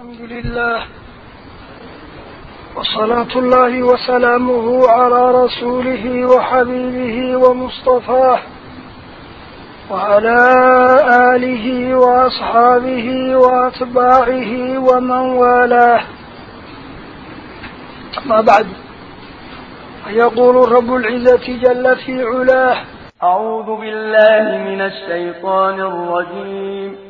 الحمد لله وصلاة الله وسلامه على رسوله وحبيبه ومصطفاه وعلى آله وأصحابه وأتباعه ومن والاه. أما بعد يقول رب العزة جل في علاه أعوذ بالله من الشيطان الرجيم.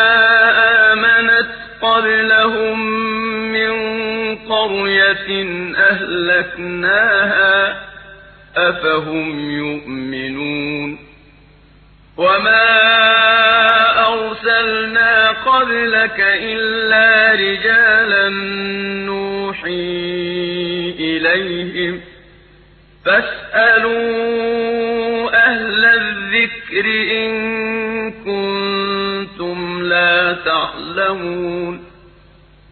قبلهم من قرية أهلكناها أفهم يؤمنون وما أرسلنا قبلك إلا رجالا نوحي إليهم فاسألوا أهل الذكر إن كنتم لا تعلمون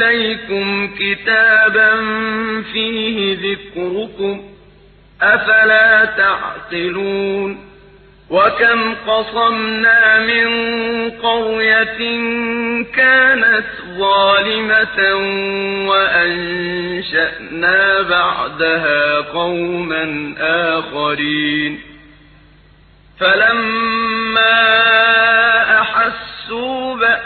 إليكم كتابا فيه ذكركم أفلا تعقلون وكم قصمنا من قرية كانت ظالمة وأنشأنا بعدها قوما آخرين فلما أحسوا بأسنا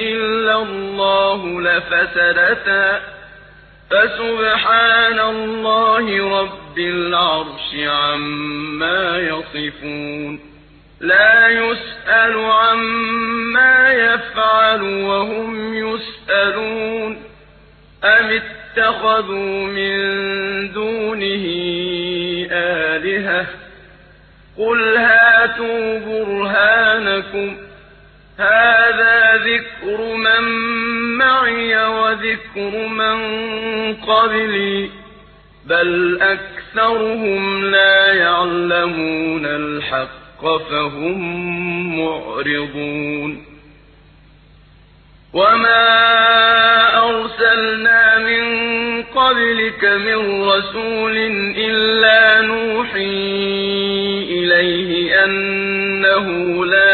إلا الله لفسدتا فسبحان الله رب العرش عما يصفون لا يسأل عما يفعل وهم يسألون أم اتخذوا من دونه آلهة قل هاتوا برهانكم هذا ذكر من معي وذكر من قبلي بل أكثرهم لا يعلمون الحق فهم معرضون وما أرسلنا من قبلك من رسول إلا نوحي إليه أنه لا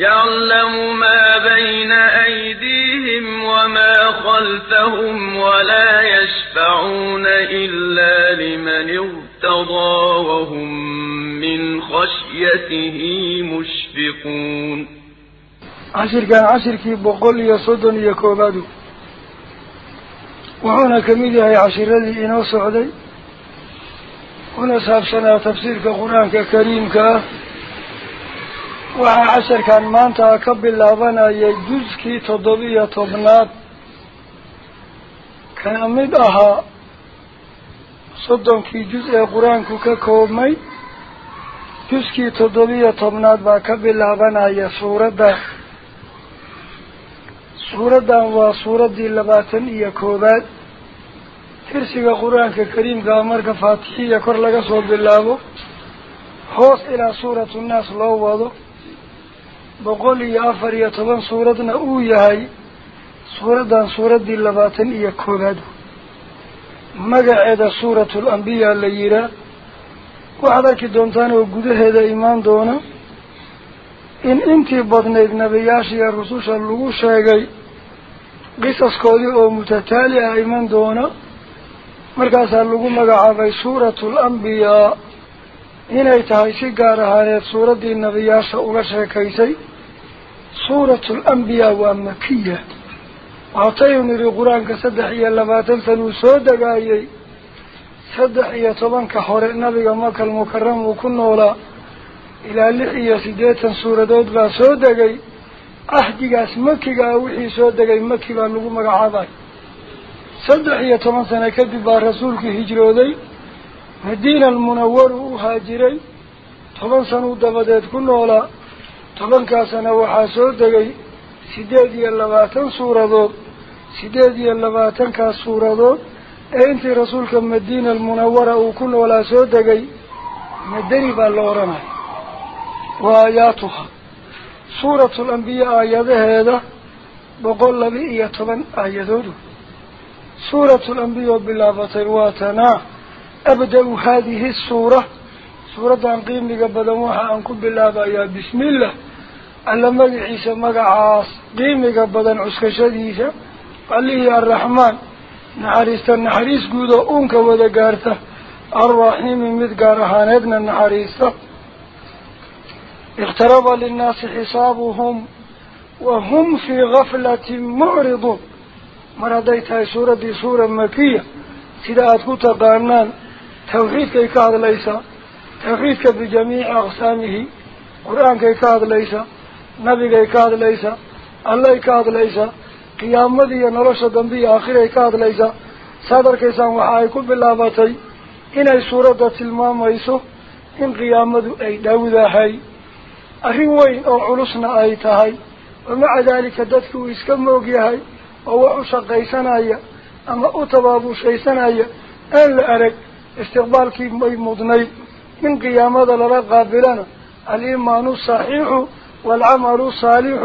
يعلم ما بين أيديهم وما خلفهم ولا يشفعون إلا لمن ارتضى وهم من خشيته مشفقون. عشر كان عشر كي بقول يصدن يكوبادو وهنا كميدي هي عشر الذي إنو سعودي هنا سابسنا تفسير كقرآن كريم كه bilaabanayay juskii toddobiyo tobnaad kana mid ahaa soddonkii juz ee qur-aanku ka koobmay juskii toddobiyo tobnaad baa ka bilaabanaya suuradda suuraddan waa suuraddii labaatan iyo koowaad tirsiga qur-aanka kariimkaa marka faatixiya kor laga soo bilaabo hoos ilaa suuratu nnaas loo wado boqol iyo afar iyo toban suuradna uu yahay suuraddan suuraddii labaatan iyo koowaad magaceeda suuratul ambiyaa la yihaa waxaad arki doontaan oo gudaheeda imaan doona in intii badnayd nebiyaasha iyo rususha lagu sheegay qisaskoodii oo mutataali ah iman doona markaasaa lagu magacaabay suuratul ambiyaa suuratul ambiyaa waa makiya waataynu nidhi qur-aanka saddex iyo labaatan sanuu soo degaayey saddex iyo tobanka hore nabiga makal mukaram uu ku noolaa ilaa lix iyo siddeetan suuradood baa soo degay cahdigaas makiga ah wixii soo degay maki baa lagu magacaabay saddex iyo toban sano kadib baa rasuulkii hijrooday مدينة المنور وهاجري. طبعا سنو دبادات كل أولا طبعا كاسنا وحاسو دقي. سيدادي اللباتن سورة دور سيدادي اللباتن كاس سورة دور أنت رسولك مدينة المنورة وكل ولا سود دقي. مدريبا اللورنا وآياتها. سورة الأنبياء آيات هذا. بقول لبيئة طبعا آياتو سورة الأنبياء بالله بطيواتنا أبدأ هذه السورة. سورة عن قيم لقبل موحا أنكم بالله يا بسم الله. ألا ألم عيسى مقعاص قيم لقبل عسك شديسة قال لي يا الرحمن نحريس النحريس قد أونك ودقارته الرحيم مدقارهان ابن النحريس اقترب للناس حسابهم وهم في غفلة معرضون. مرديتها سورة سورة مكية. سيدات كتا قانان توحيد كي كاد ليس. توحيد كي بجميع أقسامه. قرآن كي كاد ليس. نبي كي كاد ليس. الله كاد ليس. قيام مدي نرشد دنبي آخر كي كاد ليس. صدر كي سان وحايكو باللاباتي إن سورة تلمام ويسو. إن قيام مدو أي داود هاي. أهي وين أو علوسنا أي تهاي. ومع ذلك دتكو إسكم موقي هاي. أو عشق أي أما أتبابو شي سنايا أن لأرق استقبالك مضني. من قيام هذا للقاب لنا الإيمان صحيح والعمل صالح.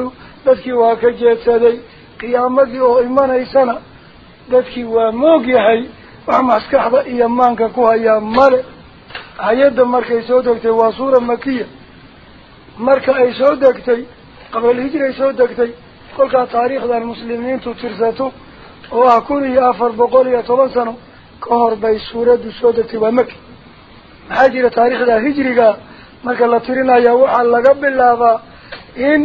ذاتك واكجيت سدي قيامك هو إيمان إيسانا. ذاتك وموقي حي وعما أسكحض إيمانك كوها يا مالي عيادة مركة يسودك تي وصورة مكية. مركة يسودك تي قبل الهجرة يسودك تي قلقا تاريخ دا المسلمين تترزاتو وأكون يا أفر بقول يا طبان سنو. كهر باي سورة دو سودة ومك حجر تاريخ دا هجري مكا لطرنا يوحى لقب الله إن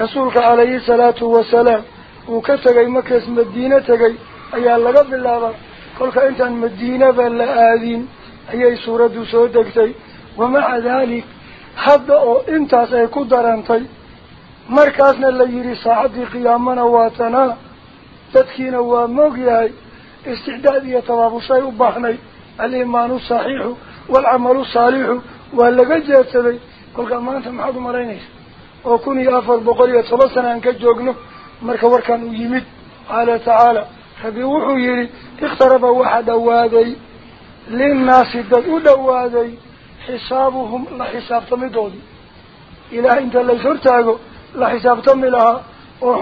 رسولك عليه الصلاة والسلام وكتغي مكة اسم الدينة تغي أي لقب الله قولك أنت عن مدينة بل آذين. أي سورة دو سودة ومع ذلك حد أو أنت سيكو درانتي. مركزنا اللي يري ساعد قيامنا واتنا. تدخينا وموقيا iyo tabaabushay u baahnay aliimaanu saxiixu waalcamalu saalixu waa laga jeedsaday kolkaa maanta maxaad umalaynaysa oo kun iyo afar boqol iyo toban sana aan ka joogno marka warkan uu yimid qaala tacaala rabbi wuxuu yidhi ikhtaraba waxaa dhawaaday linnaasi dad u dhawaaday xisaabuhum la xisaabtamidoodii ilaah inta lays hortaago la xisaabtami lahaa oo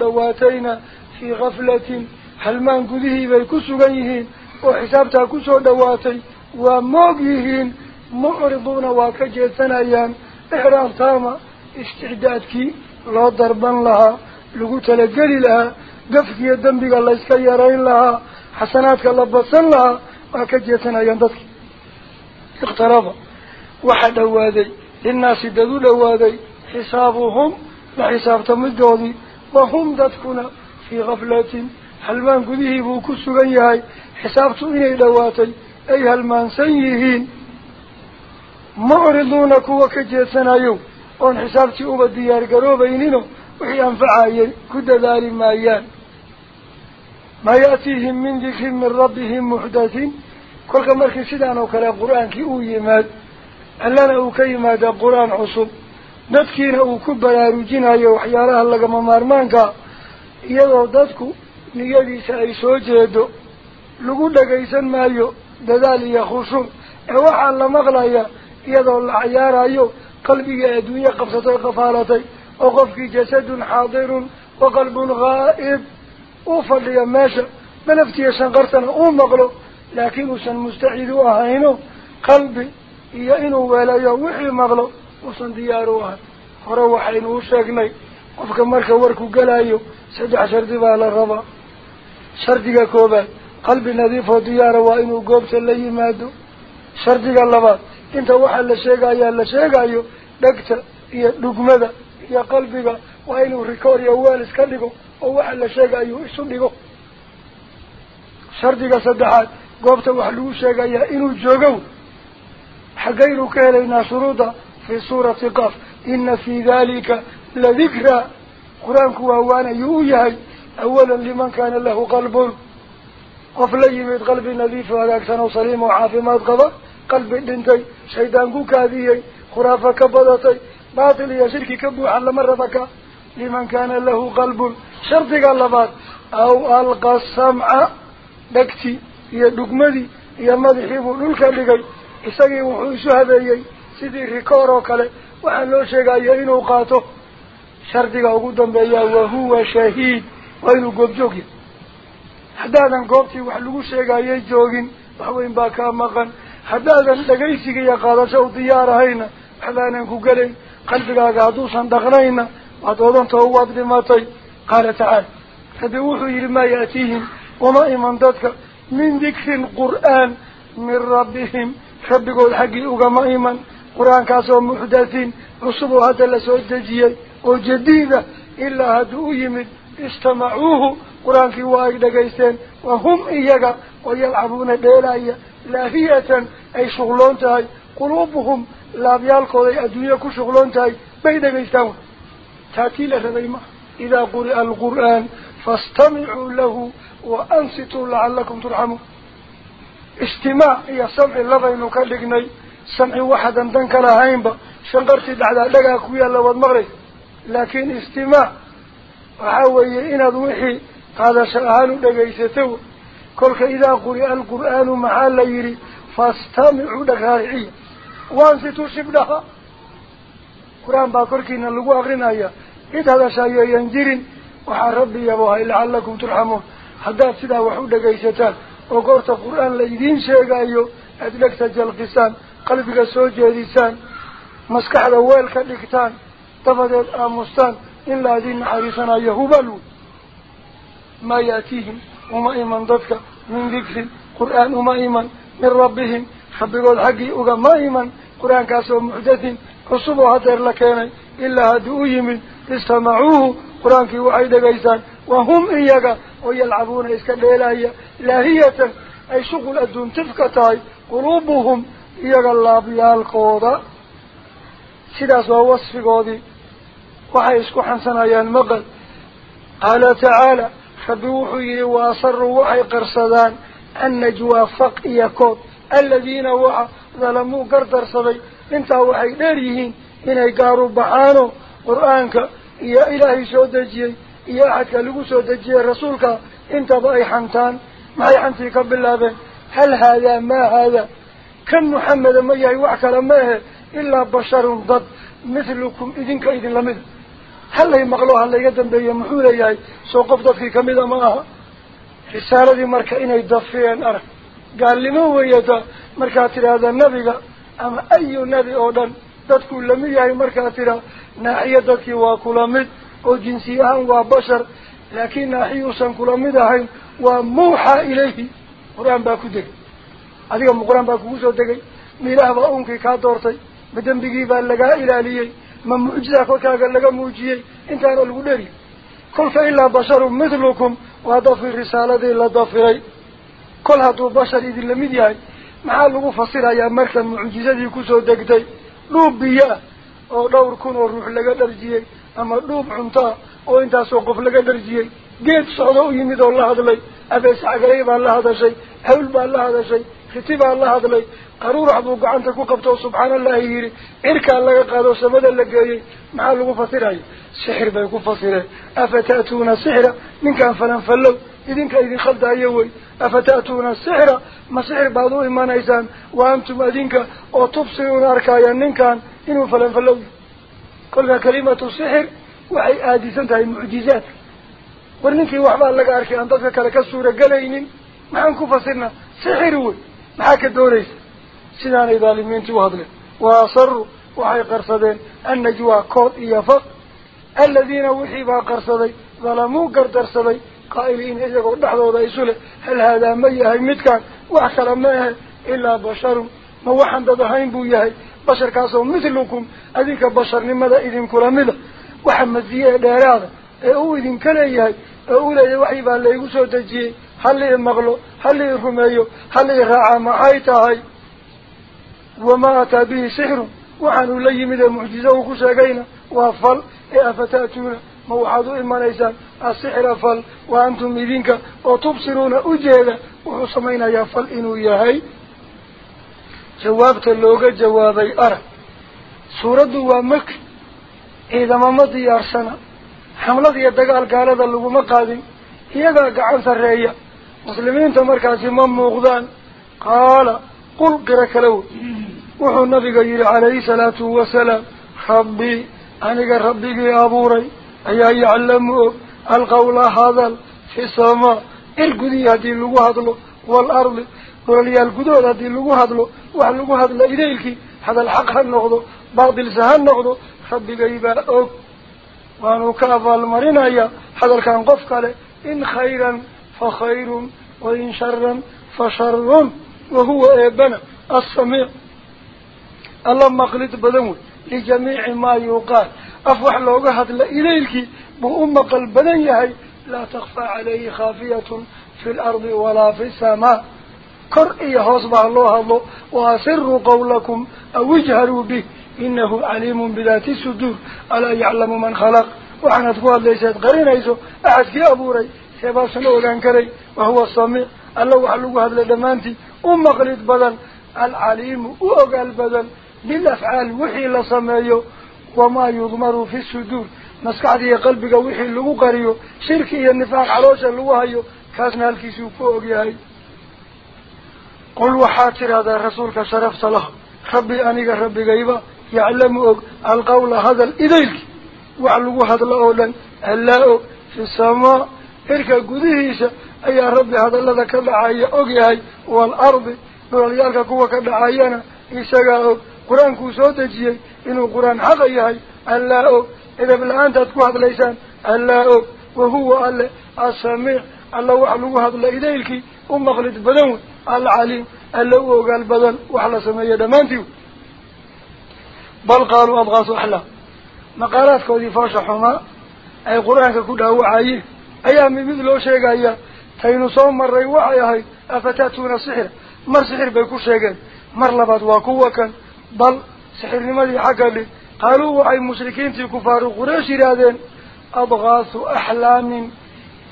dhawaatayna fii kaflatin halmaan gudihii bay ku sugan yihiin oo xisaabtaa kusoo dhawaatay waa moog yihiin mucriduuna waa ka jeedsanayaan ixraam taama isticdaadkii loo darban lahaa lagu talageli lahaa gafkiiyo dembiga layska yarayn lahaa xasanaadka la badsan lahaa waa ka jeedsanayaan dadki ikhtaraba waxaa dhawaaday الناس يدادوا لهذا حسابهم لحساب تمدودي وهم ذاتكنا في غفلة. حلمان قده بوكس غيهاي حساب تؤني لهذا أي حلمان سيهين معرضونك وكجيتنا يوم وان حساب تؤوب الديار قروب إنينو وحي أنفعايا كد ذالي مايان. ما يأتيهم من ذكر من ربهم محدثين كل مركز سيدان وكلا قرآن كي أوي مات baraarujinayo waxyaalaha lagama maarmaanka iyadoo dadku niyadiisa ay soo jeedo lagu dhagaysan maayo dadaal iyo khushuuc ee waxaa la maqlaya iyadoo la cayaarayo qalbigii adduunye qabsatay qafaalatay oo qofkii jasadun xaadirun wa qalbun ghaa'ib uu fadhiya meesha manaftiya shanqartana uu maqlo laakiin uusan mustacid u ahayno qalbi iyo inuu weelayo wixii maqlo uusan diyaar u ahay hore waxaynu u sheegnay qofka marka warku gelayo saddex shardi baa la rabaa shardiga koobaad qalbi nadiif oo diyaara waa inuu goobta la yimaado shardiga labaad inta waxaa la sheegayaa la sheegayo dhegta iyo dhugmada iyo qalbiga waa inuu rikoor iyo weel iska dhigo oo waxa la sheegayo isu dhigo shardiga saddexaad goobta wax lagu sheegayaa inuu joogo حقير كالينا شروطا في سورة قف إن في ذلك لذكرى. قرآن كوهوان يؤيهي أولا لمن كان له قلب. قفلي من قلب نظيف وذاكسان وصليم ما تقضى قلب دنتي. شيطان كوكاذي خرافة كبضتي باطل يا يشرك كبو على مرتك. لمن كان له قلب. شرطك اللبات أو ألقى السمع. دكتي يدقمدي يمدحيب للكالي inuu qaato shardiga ugu dambeeyaa wahuwa shahiid waa inuu goobjoog yahay haddaadan goobtii wax lagu sheegayay joogin waxweyn baa kaa maqan haddaadan dhagaysiga iyo qaadasho u diyaar ahayna waxbaanan ku gelayn qalbigaaga hadduusan dhaqnayna waad odantao waad dhimatay qaala tacaala rabbi wuxuu yidhi maa ya'tiihim wama iman dadka min dikrin qur'aan min rabbihim cusub oo hadda lasoo dejiyey oo jadiida ilaa hadduu u yimid istamacuuhu qur-aankii waa ay dhagaysteen wa hum iyaga oo yalcabuuna dheelaya laahiyatan ay shuqloon tahay quluubuhum laabyaalkooday adduunye ku shuqloon tahay bay dhagaystaan wa taatii la rabay maha idaa quri'a alqur'aan faastamicuu lahu wa ansituu lacalakum turxamuun dhignay samci waxadan dan ka lahaynba shanqartii dhacdaa dhagaa ku yaalla waad maqlaysa laakiin istimaac waxaa weeye inaad wixii qaadasho ahaan u dhegaysato kolka idaa quri'a alqur'aanu maxaa la yidhi faastamicuu dhagraariciya waansituu shibdhaha qur-aan baa korkiina lagu akrinaya cid hadashaayeeyan jirin waxaa rabbi yabohay lacallakum turxamuun haddaad sidaa wax u dhegaysataan la idiin sheegayo aada dhegta jalqisaan qalbiga soo jeedisaan maskaxda weel ka dhigtaan dabadeed aamustaan in la adiin naxariisanayo hubal wey maa yaatiihim uma iman dadka min dikrin qur-aan uma iman min rabbihim rabbigood xaggii ugama iman qur-aankaasoo muxdathin أصبوا هدر لكيني إلا هدو يمن استمعوه. قرآن كي وعيد قيسان وهم إياقا ويلعبون إسكا ليلاهية لاهية أي شغل أدون تفكتاي. قلوبهم إياقا الله بيالقوضة. سيداس ووصف قوضي. وحيسكو حنسنا يا المغل قال تعالى فبوحي وأصروا وحي قرصدان. أن جوافق كوت الذين وعى ظلموا قردر صديق waxay dheer yihiin inay gaaru baxaano qur-aanka iyo ilaahay soo dejiyey iyo axadka lagu soo dejiyey rasuulka intaba ay xantaan maxay xantii ka bilaabeen hal haadaa maa haadaa kan muxameda ma yahay wax kale ma ahe ilaa basharun dad mithlukum idinka idin lamida halay maqlo halayga dambeeye muxuu leeyahay soo qof dadkii kamida ma aha risaaladii marka inay dafiyeen arag gaalnimo weeyata markaad tidhaahda nebiga jinsi ahaan waa bashar laakiin naaxiyuusan kula mid ahayn waa muuxaa ilayhi qur-aan baa ku degay adiga ma qur-aan baa kugu soo degay ma ilaah baa uunkii kaa doortay ma dembigii baa lagaa ilaaliyey ma mucjiza kolkaaga laga muujiyey intaana lagu dheri kolka ilaa basharun mithlukum waa dafir risaaladii la dafiray kol hadduu bashar idin lamid yahay ما لغو فصير يا مركز المعجزة دي كسو دكتي لوب بيا أو دور كون وروح لقدر درجيه اما لوب عمتا أو انتا سوقف لقدر درجيه قيت صعدو يميدو الله هذا هدلي افيس عقريبا الله هذا شيء حول با الله هذا شيء ختيبا الله هدلي قرور عبو قعان تكو سبحان الله يهيري اركا الله قادو سمدا لغايه ما لغو فصير هاي سحر با يكو فصيره افتاتونا من كان فلان فلو إذن كإذن خلد أيوي أفتأتون السحرة ما سحر بعضو إما نيسان وأنتم أذنك أو تبصرون أركايا ننكان. إنو فلن فلو. قلنا كلمة السحر وحي آدي سنتها المعجزات ورنكي وحبال لك أركي. أن تذكر لك السورة قلين ما أنكو فصرنا. سحر هو ما حكى الدوليس سنان إظالمين توهضلين وأصروا وحي قرصدين. النجوى كوت إيافق الذين وحيبا قرصدين. ظلموا قرصدين. Iyagoo dhexdooda isu leh hal haadaa ma yahay midkaan wax kale ma ahe ilaa basharun ma waxaan dad ahayn buu yahay basharkaasoo mithlukum adinka basharnimada idinkula mida waxa masiye ee dheeraada ee uu idinka leeyahay ee uu leeyahay waxii baa laygu soo dejiyey hali i maqlo hali i rumeeyo hali i raacaa maxay tahay wamaa ataa bihi sixrun موعد إيمانيسا السحر فل وأنتم إذنك وتبصرون أجهد وحصمين يا فل إنو يهي. جوابت اللوغة جوابي أرى. سورة دوامك إذا ما مضي أرسنا حملة يدقى القارة اللغة مقادي إذا قعلت الرئية مسلمين تمركز من مغدان قال قل قرك له وحو النبي قيل عليه سلاة وسلام ربي أنا قال ربي يا أبو ري. أي يعلموا القول هذا في السماء القدي هذه اللغة هذا والأرض ورلي القدود هذه اللغة هذا وعلغة هذا إليك هذا الحق النقض بعض السهل النقض خبي قيبا أوك ونكاف المرين هذا كان قف قال إن خيرا فخير وإن شرا فشر. وهو إبنى السميع. اللهم قلت بدمه لجميع ما يقال. أفوح لوجهة لإليك بأم قلب هاي لا تخفى عليه خافية في الأرض ولا في السماء. كر إيه أصبح الله الله وأسروا قولكم أوجهروا به إنه عليم بذات السدور ألا يعلم من خلق؟ وحنا تقول ليست قرين أيسو. أعزك أبو ري سيباسنا أولانكري وهو الصميع. الله وحلوه هذا لدمانتي. أم قلت بذل العليم وقال بذل للأفعال وحي لصميعه. وما يضمر في الصدور. مسكعدي قلبك وحي اللي قريو. شركي النفاق علوش اللي هيو كاسنا الكيسو فوق ياهي قل وحاتر هذا رسولك شرفت له ربي أنيك ربي غيبا يعلم القول هذا الإذيلك. وعلقوا هذا الأولا ألا في السماء. إركا قديسة أي ربي هذا الذي كدعايا أقياي والأرض نوليالك كوا كدعايانا إساقا قرآن كو سودجي إنه قرآن حقياي ألا إذا بالآن تتكو هذا ليسان. ألا وهو ألا السميع. ألا وعلقوا هذا الإذيلك ومغلد بدون. العليم ألا وقال بدن وحلا سمية دمانتيو بل قالوا أضغاث أحلام مقالات كودي فاشحهما أي قرآن كده وعيه أيام مثل شيء أيام تينو صوم مرة وعيه أفتاتون السحر مر سحر بيكو شيئا مر لبات كان بل لماذا حقا لي قالوا وعي مشركين في كفار قريش رادين أضغاث أحلام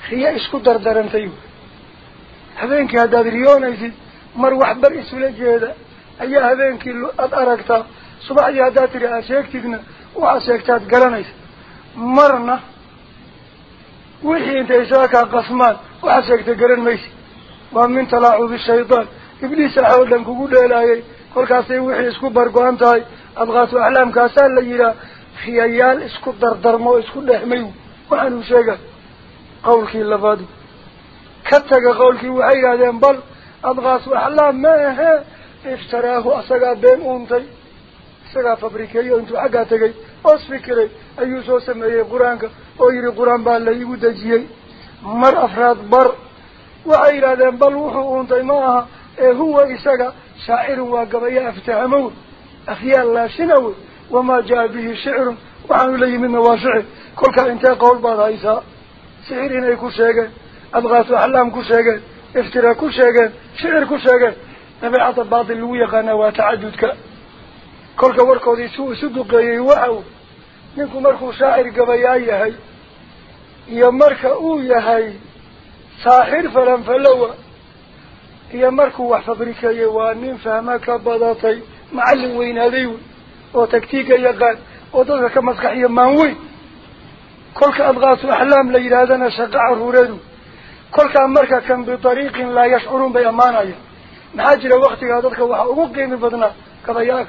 هي إسكو دردران تيو. هذينك هذا ريون أيسي مر وحبر إسولة جيدة. أي هذينك أد أركتا صباح هذا تري أشيكتنا وأشيكتات قلنيس مرنا. وحي انت إساكا قسمان وأشيكت قلن ميسي ومن تلاعب الشيطان إبليس حاول لنك قول إلهي كل كاسي وحي اسكو برقوان تاي أضغاث أحلام كاسان ليرا خيال اسكو دردرمو اسكو دحميو وعنو شيئا قولك اللفادو كتك قولك وحي هذين بل أضغاث أحلام ما هي افتراه أسقى بين أنتي isagaa fabrikeeyo intuu xaggaa tegay oos fikiray ayuu soo sameeyey qur-aanka oo yidhi qur-aan baa la igu dejiyey mar afraad bar waxay yidhahdeen bal wuxuu uuntay ma aha ee huwa isaga شاعر وقبيا افتهموا أخيال لا شنو وما جاء به شعر وعن لي من واسع كل كان انت قول بارايسا شعر هنا يكون شاقة أبغاس وحلام كو شاقة افترا كو شاقة شعر كو شاقة نبي عطب بعض اللوية قانا وتعددك كل كان ورقو دي سوء صدق يوعو ننكو مركو شاعر قبيا يهي يا مركو يهي صاحر فلن فلوه. هي مركو واحد فبركي وانين فهما كبضاتي معلم وين هذيو وتكتيك يقال ودوك كمسكحي ماوي كل كأضغاط أحلام ليل هذا نشقع الهوريدو كل كأمركا كان بطريق لا يشعرون بأمان أيه نحاج لوقتي هذا كواح أوقي من بدنا كضياك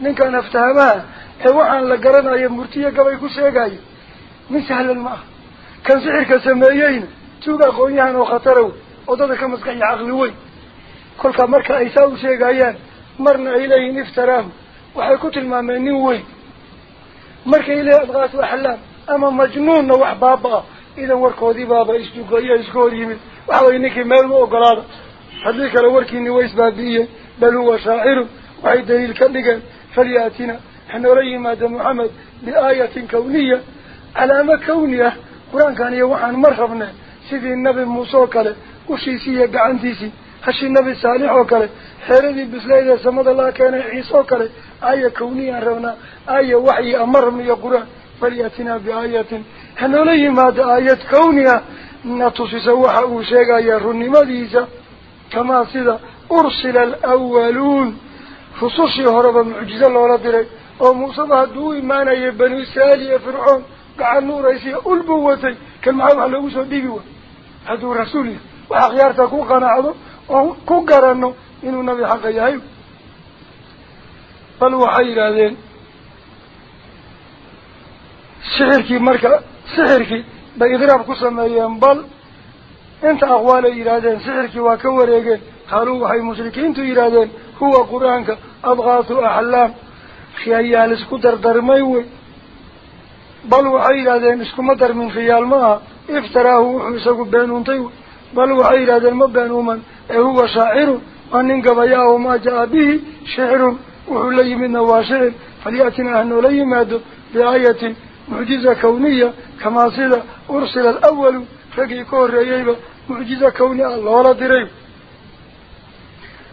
ننك أن افتهمها إيوحا لقرنا أي مرتية قبل كل شيء سيقاي من سهل الماء كان سعر كسمائيين توقع قوينيان وخطروا ay leeyihin iftaraahu waxay ku tilmaameen nin weyn markay leeyihin adqaasu axlaam ama majnuunna wax baaba-a idan warkoodii baaba isduqeeyo iska hor yimid waxa way ninkii meel u ogolaada haddii kale warkiini way isbaabi'iyeen bal huwa shaacirun waxay daliil ka dhigeen فلياتنا إحنا رأي مادة محمد بآية كونية علامة كونية قرآن كان يوحان مرحبنا سيدي النبي وشيسية قعنتيسي هشي النبي صالح وكاله حيردي بسلايدة سمد الله كان عيسى وكاله آية كونية رونا آية وحي أمر من القرآن فلياتنا بآية رأي مادة آية كونية نتصي سوحة وشيغا يرني مديسة كما سيدا أرسل الأولون banu israa'iil iyo fircoon gacan nuuraysiya ul buu watay kan maxaa wax loogu soo dhiibi way hadduu rasuul yahay. Akhyaarta ku qanacdo oon ku garanno inuu nabi xaqa yahay bal waxay yidhaahdeen sixirkii marka sixirkii bay idraab ku sameeyeen bal inta aqwaalay yidhaahdeen sixirkii waa ka wareegeen qaaluu waxay mushrikiintu yidhaahdeen huwa qur-aanka adqaasu axlaam khiyayaal isku dardarmay wey bal waxay yidhahdeen iskuma darmin khiyaal بل وعيد هذا المبين ومن هو شاعر وأنك بياه ما جاء به شعر وحلي من نواشعر فليأتنا أنه لي ماد بآية معجزة كونية كما صلى أرسل الأول فقيكو الرئيب معجزة كونية الله لدري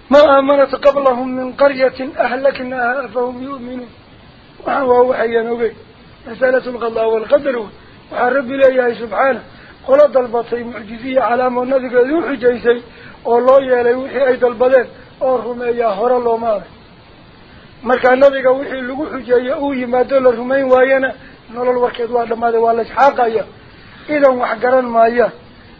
ما آمنت قبلهم من قرية أهلكنا فهم يؤمنون. وهو حيانو بي مسألة الغضاء والقدر. وعن ربي الله سبحانه. كل دلبطي معجزية على ما نذكر يوحي جيسي والله يالي وحي أي دلبطين أرهمي يا هر الله مالي مالك نذكر وحي لقوحي جيسي أوهي ما دول الرمين وايانا نول الوكيد وعلى ماذا وعلاش حاقا إذا وحقران ما إياه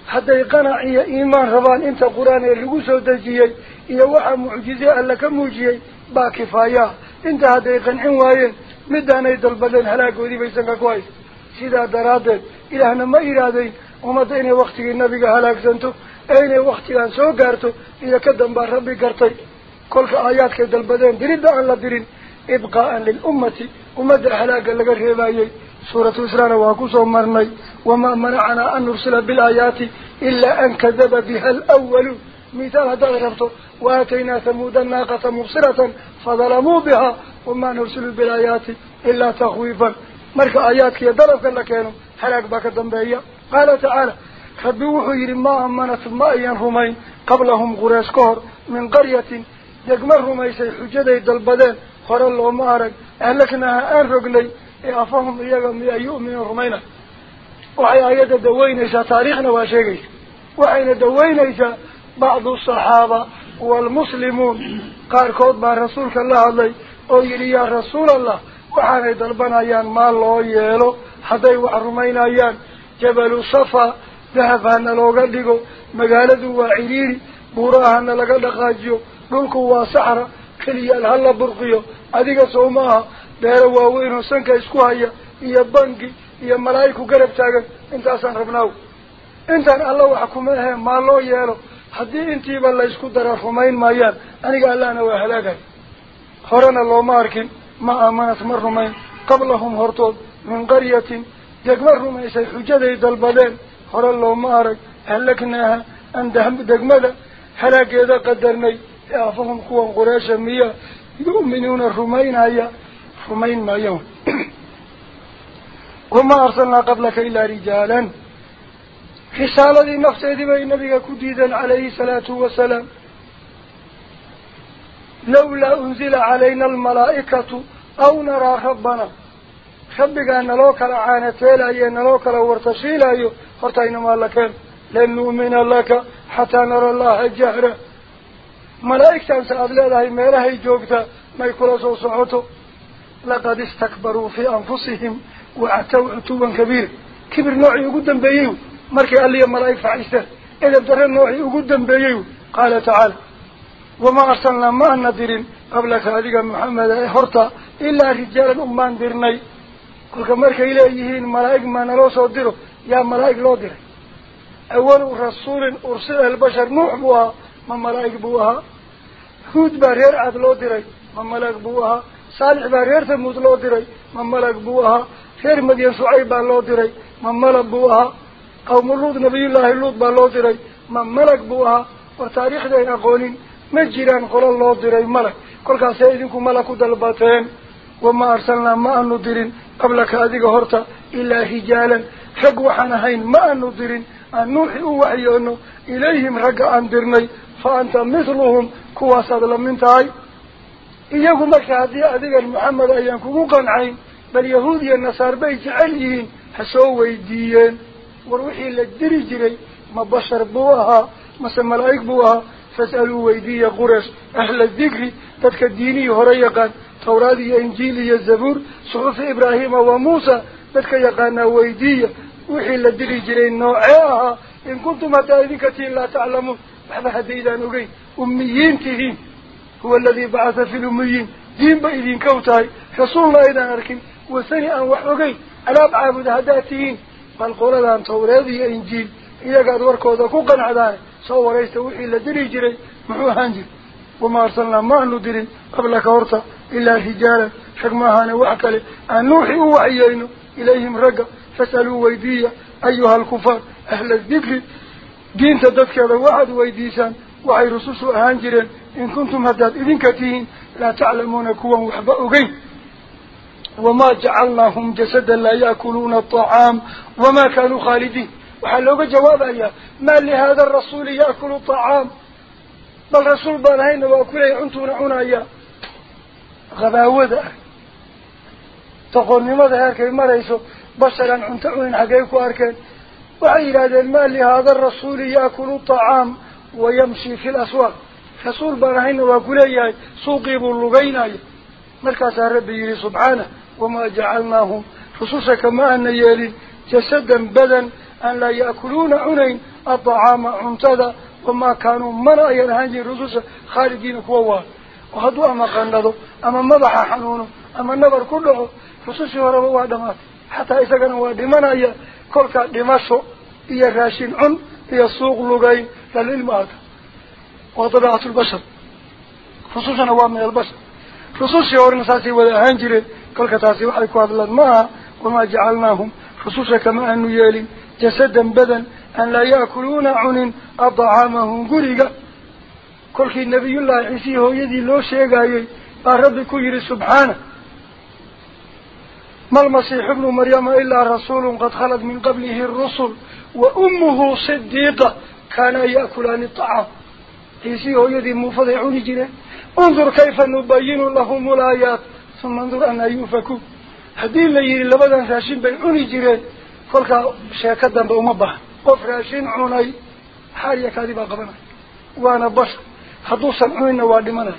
حتى يقنع إيمان ربان إنت قرآن اللقوصة دجيي إيا وحا معجزية ألك موجيي باكفايا إنت هذا يقنعين وايان مدانا يدلبطين هلاك وذي بيسنك كويس سيدا درادل إلهنا ما إرادين inay waktigii nabiga halaagsanto ee inay waktigaan soo gaarto iyo ka dambaa rabbi gartay kolka aayaadkay dalbadeen diridda aan la dirin ibqaa'an lilummati ummadda halaaga laga reebayey suuratu israana waa kusoo marnay wamaa manacanaa an nursila bilaayaati ilaa an kadaba biha alwaluun mithaal haddaad rabto waataynaa hamuuda naaqata mubsiratan fadalamuu biha wamaa nursilu bilaayaati ilaa takhwiifan marka aayaadkiiyo dalabka la keeno halaag baa ka dambeeya قال تعالى خبوه يرمى من سمائيا رمي قبلهم غراس كهر من قرية يقمر رمي سي حجدي دلبدين خرى الله مارك أهلكناها أن رقلي إيه إعفهم إياهم إيه يؤمنوا رمينا. وعي آيات دوين إذا تاريخنا واشيقي وعي دوين إذا بعض الصحابة والمسلمون. قال كوتبا رسولك الله علي أو يري يا رسول الله. وعي دلبنا يان ما الله يهلو حدي وعرمينا يان. Ciriiri buuraha hana laga dhaqaajiyo dhulku waa saxra keliyaal hala burqiyo adiga sow maaha beero waaweyn oo sanka isku haya iyo bangi iyo malaa'ig ku garab taagan intaasaan rabnaaw intaan alla wax kuma aheen maa loo yeelo haddii intiiba laysku dara rumayn maayaan aniga allahna waa halaagay horena looma arkin ma aamanat ma rumayn qablahum hortood min qaryatin دقمروا ما يسأل حجدي ذا البدن خل الله مارك هلكناها عندهم دقمذا حلاك إذا قدرني أعفهم قوة قراشة مية يؤمنون الرومين هيا رومين ما وما أرسلنا قبلك إلا رجالا. خسالة مفسد بين نبيك كديدا عليه الصلاة والسلام لولا أنزل علينا الملائكة أو نرى ربنا. خبق أن لوك العانة سيلا أن لوك الورتشيلا فرطين ما لك لن نؤمن لك حتى نرى الله الجهر ملائك تنسى أبلاده ما لهي جوكتا ما يقول أسو صعوته لقد استكبروا في أنفسهم وعتوا عتوبا كبير كبر نوعي وقدا بيهو مركي قال لي ملائك فعيسته إذا بدرين نوعي وقدا بيهو قال تعالى وما أرسلنا ما نذر قبلك هذه محمد أي حرطة إلا رجال أمان درني loo diray awalu rasuulin ursila albashar nuux buu ahaa ma malaa'ig buu ahaa huud baa reer caad loo diray ma malag buu ahaa saalix baa reer tamuud loo diray ma malag buu ahaa reer madyan shucayb baa loo diray ma malag buu ahaa qawmu luud nabiyullaahi luud baa loo diray ma malag buu ahaa war taariikhdayn aqoonin ma jiraan qolo loo diray malag kolkaasee idinku malag ku dalbateen وما أرسلنا ما أنذر قبلك هذه غهرت إلا هجالا. حق وحنهين ما أنذر أن نوحي وعي وحيانه إليهم رقع أنذرني فأنت مثلهم كواسة لمنتهي إياكم لك هذه أذيك محمد أيانك موقن عين بل يهودي النصار بيت عليهم حسوا ديان وروحي للدرجري ما بشر بوها. ما سمى الأيك بوها. فاسألوا ويدي يا قرش أهل الذكر. تلك الديني هريقا تورادي إنجيلي الزبور صغف إبراهيم وموسى تلك يقانا ويدية وحي لدري جرين نوعيها إن كنتم تأذكتين لا تعلمون. بحضة حديدة نغي أميين تهين هو الذي بعث في الأميين. دين بإذين كوتاي. رسول الله إذا نركم وسني أن وحوغي على بعابد هداتين. فالقرد عن تورادي إنجيل إذا قد وركوا ذاكو قنع ذاك صوريست وحي لدري جرين محوها نجيل وما أرسلنا معنى درين قبل كورتا إلا هجالا شكماهانا وعكالي أن نوحي وعيين إليهم رقا فسألوا ويدية أيها الكفار أهل الذكر. دين تدفك هذا وعد ويديسان وعي رسوس أهانجرين إن كنتم هداد إذن كتين. لا تعلمون كوا وحبأوغين وما جعلناهم جسدا لا يأكلون الطعام وما كانوا خالدين. وحلوك جوابا يا ما لهذا الرسول يأكل الطعام؟ بل رسول بان هين وكلي عنتو نعونا يا غباودة. تقول لماذا هاركي مريسو بشرا عنتون حقيقو هاركي وعيد هذا المال لهذا الرسول يأكل الطعام ويمشي في الأسواق. رسول بان هين وكلي سوقي بلغينا مركز ربي سبحانه. وما جعلناهم. خصوصا كما أن يالي جسدا بدا أن لا يأكلون عنين. الطعام عمتذا وما كانوا مرأة ينهاجي رسوسا خالدين كووان وهدوا أما قندوا أما مضح حنونه أما النبر كله. رسوسي وربوا وادمات حتى إذا كانوا وادمنا إيا كل دمشق إيا راشين عن إيا السوق لغين للإلمات وطبيعة البشر. خصوصا وامن البشر. خصوصي ورنساسي ولا هنجري. كل كتاسي ما وما جعلناهم. خصوصا كما أنه يالي جسدا بدن أن لا يأكلون عن أطعامهم قريقا كل كي النبي الله عيسيه يدي لو شيقاي ربي كيري سبحانه. ما المسيح ابن مريم إلا رسول قد خلت من قبله الرسل وأمه صديقة كان يأكلان الطعام. عيسيه يدي مفضعون جنه انظر كيف نبين لهم الآيات. ثم انظر أن يوفكوا. هدين لي لبدا راشين بين قف راشين عني حاليا كاذبا قبنا. وأنا بشر هدو سمعوين وادمنا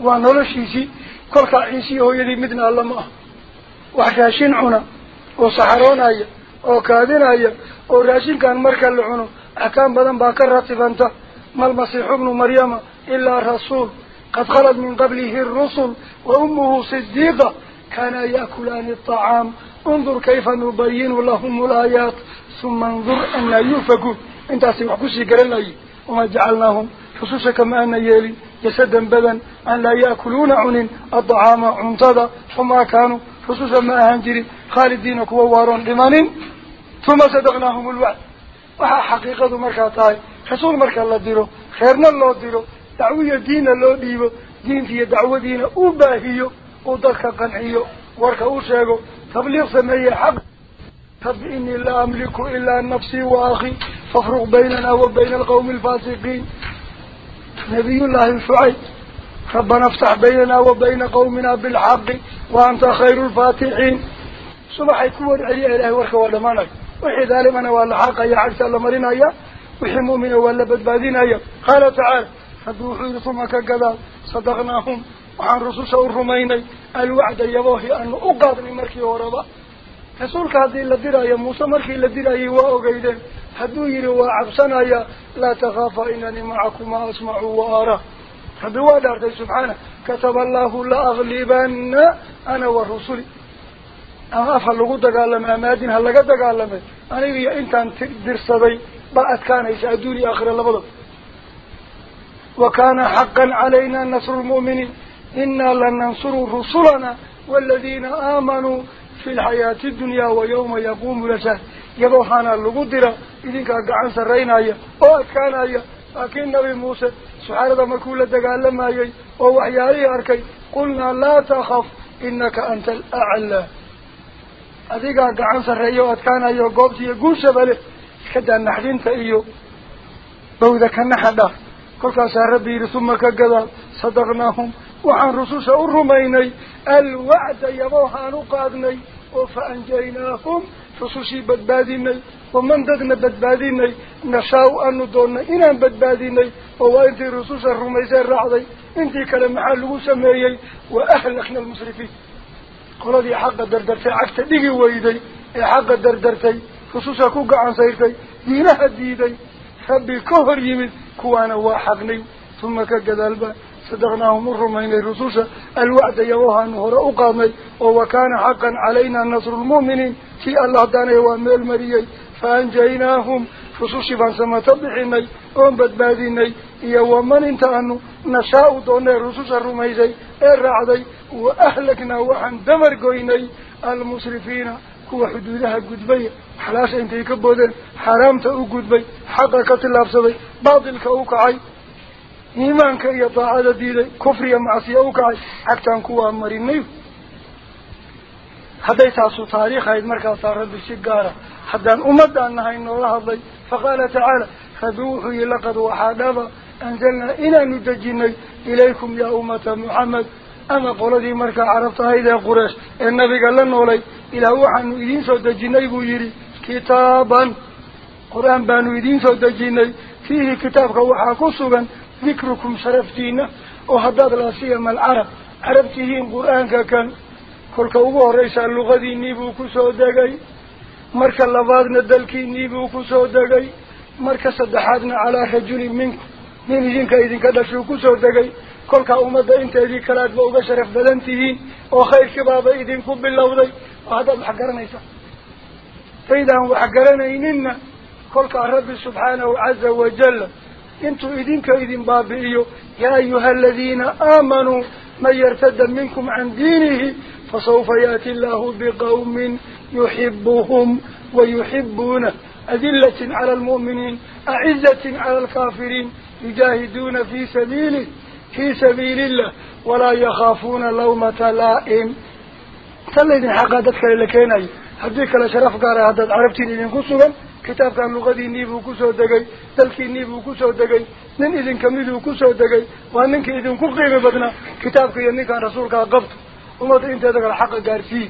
وأنا لشيسي كلك عيسي هو يدي مدنا الله ما. وحراشين عنا وصحرون ايا وكادين ايا وراشين كان مركا لعنو أكام بدن باكر راتفانتا ما المسيح ابن مريم إلا رسول قد خرج من قبله الرسل. وأمه صديقة. كان يأكلان الطعام. انظر كيف نبين لهم الآيات. ثم انظر أن يوفقوا أنت سيوحكوشي قرن لي وما جعلناهم خصوصا كما أن يلي جسدا بدا أن لا يأكلون عن الطعام عنتظى فما كانوا خصوصا ما أهنجري خالدين كووارون لمن ثم صدقناهم الوعد. وها حقيقة مركاتاي. رسول مركا الله ديرو. خيرنا الله ديرو. دعوية دين الله ديبو دين في دعوة دين أباهيو ودك قنعيو. ورك أوشيغو تبليغ سمية حق. طب إني لا أملك إلا نفسي وأخي فافرق بيننا وبين القوم الفاسقين. نبي الله الفعي ربنا افتح بيننا وبين قومنا بالحق وأنت خير الفاتحين. صباح يكون علي إله ورك ودمانك وحي ظالمنا ولا حق يا عرس الله مرينا يا وحي مؤمن ولا بدبادين يا. قال تعالى فدوحوا ثم كذا صدقناهم وعن رسول الرميني الوعد يبوهي أن أقاضني مركي وربا. رسولك هذه اللي موسى مركي اللي درايا وأقيدين حدو يروا عبسنا يا لا تخافا إنني معكم أسمع وأرى حدو دارت سبحانه كتب الله لا أغلبن أنا ورسولي أما أفعل لغو دقالما أمادين هل لغا دقالما أنا إيا إنتان درصدي بعد كان يسعدوني آخر اللبضة وكان حقا علينا نصر المؤمنين إنا لننصر رسلنا والذين آمنوا في الحياة الدنيا ويوم يقوم لشهد يبوحانا اللقدرة إذن كان سرين أي أو كان أي لكن نبي موسى سحارة مكولة قال لما أي ووحياري أركي. قلنا لا تخف. إنك أنت الأعلى. أذيك قعان سرين وكان أي قبتي يقول شبله وعن رسوس الرميني الوعد يبوها نقادني وفأنجيناهم رسوسي بدباديني ومن ددنا بدباديني نشاو أن ندونا إنا بدباديني ووانت رسوس الرميسي الرعضي إنتي كلام حلو سميي وأهلكنا المسرفين. قل هذه حق دردرتي عكت ديقي ويدي حق دردرتي رسوسا كوكا عن سيرتي دينها ديدي ربي كهر يمد كوانا واحقني ثم كقدالبا صدقناهم الرمين الرسوس الوعد يوها نهر أقامي. وكان حقا علينا نصر المؤمنين. في الله داني وامي المريي فأنجيناهم رسوس بانسما تبحيني وان بدباديني. إيا ومن انتعنوا نشاء دون رسوس الرميزي. الرعدي وأهلكنا وحن دمر قويني المسرفين كوا حدودها قدبي. حلاش انتي كبودين حرامتا أو قدبي. حقا إيمانك إيا طاعة ديدي كفر يا معصية وكعي حتى نكوها مرينيو هذا يتعصو تاريخ هاي المركة صار بالشقارة حتى أمد أنها إن الله الله. فقال تعالى فذوحوا لقد وحادبا أنزلنا إلى ندجيني إليكم يا أمة محمد. أما قولدي مركة عرفت هيدا قريش. النبي قال لنا ولي إلى وحن إذين سو دجيني بيري كتابا. قرآن بانو يدين سو دجيني فيه كتابك وحاكسوغا ذكركم شرفتينا وهداد لا سيما العرب. عربتهين قرآن كان. كل كوبه رئيس اللغة دي نيبو كسو دقاي. مركا لبادنا دلكي نيبو كسو دقاي. مركا صدحاتنا على رجل منكم من إذن كإذن كدشو كسو دقاي. كل كأمة إنت إذن كلاد بوغا شرف بدنتهين وخير كبابا إذن كب اللوضي وهذا بحقرنا يسا فإذا هم بحقرنا إننا. كل كرب سبحانه عز وجل. انتو إذن كإذن بابئيو يا أيها الذين آمنوا من يرتد منكم عن دينه فسوف يأتي الله بقوم يحبهم ويحبونه. أذلة على المؤمنين أعزة على الكافرين. يجاهدون في سبيله في سبيل الله ولا يخافون لومة لائم. تلين حقادتك لكيناي هديك لشرف قاري هداد عربتين كتاب كان لغدي نيبو كسو دقاي دلكي نيبو كسو دقاي نن إذن كميدو كسو دقاي وأنك إذن كقيم بدنا كتابك يني كان رسولك قبط ومضي انت دقا الحق قارسي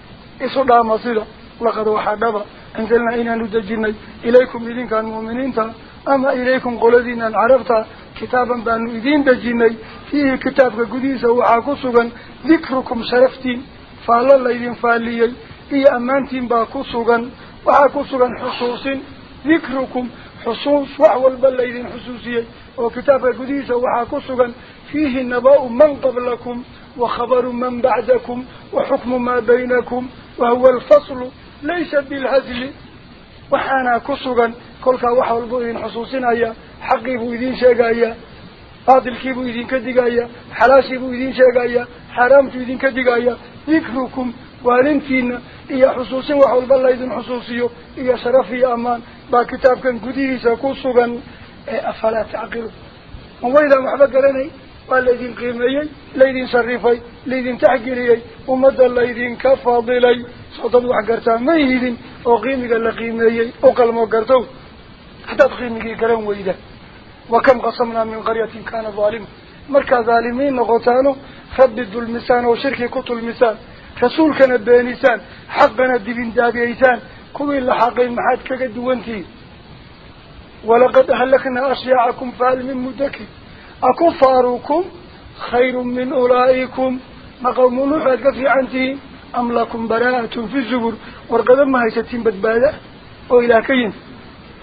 إسو لا مصيرا لقد وحدبا أنزلنا إنا ندجيني إليكم إذن كان مؤمنين تا أما إليكم قلدين عرفتا كتابا بانو إذين دجيني فيه كتابك قديسة وعاكسوغا ذكركم شرفتين فعلا الله إذن فعليي إيا أمانتين باكسوغا وعاكسوغا حصوص ذكركم حصوص وحوال بل إذن حصوصيي وكتابك قديسة وعاكسوغا فيه النباء من قبلكم وخبر من بعدكم وحكم ما بينكم وهو الفصل ليس بالهزل وحانا كسوغا كلك وحوال بإذن حصوصين أيا حقي بو إذن شاقايا باطلكي بو إذن كدقايا حلاشي بو إذن شاقايا حرامتو إذن كدقايا ذكركم والنتين. با كتاب كان قديسا كسوغا أفلا تعقلوا وإذا محبك لني والذين قيميي ليدين صرفي ليدين تحقيريي ومدى ليدين كفاضلي صوتد وحقرتان ميهدين وقيمك لقيميي وقل موقرتو حتى تقيمك كلام ويدا وكم قسمنا من قرية كان ظالم. مركا ظالمين نغطانو خبدوا المسان وشركي كتوا المسان رسول كان بانيسان حقنا الدبين دابيسان كوي اللي حقين محاد كقد وانتي ولقد أهلكنا أشياعكم فهل من مدكي أكفاركم خير من أولئكم. ما قوم نوح في عنتي. أم لكم براءة في الزبر. ورقدا ما هيستين بدبادة وإلى كين.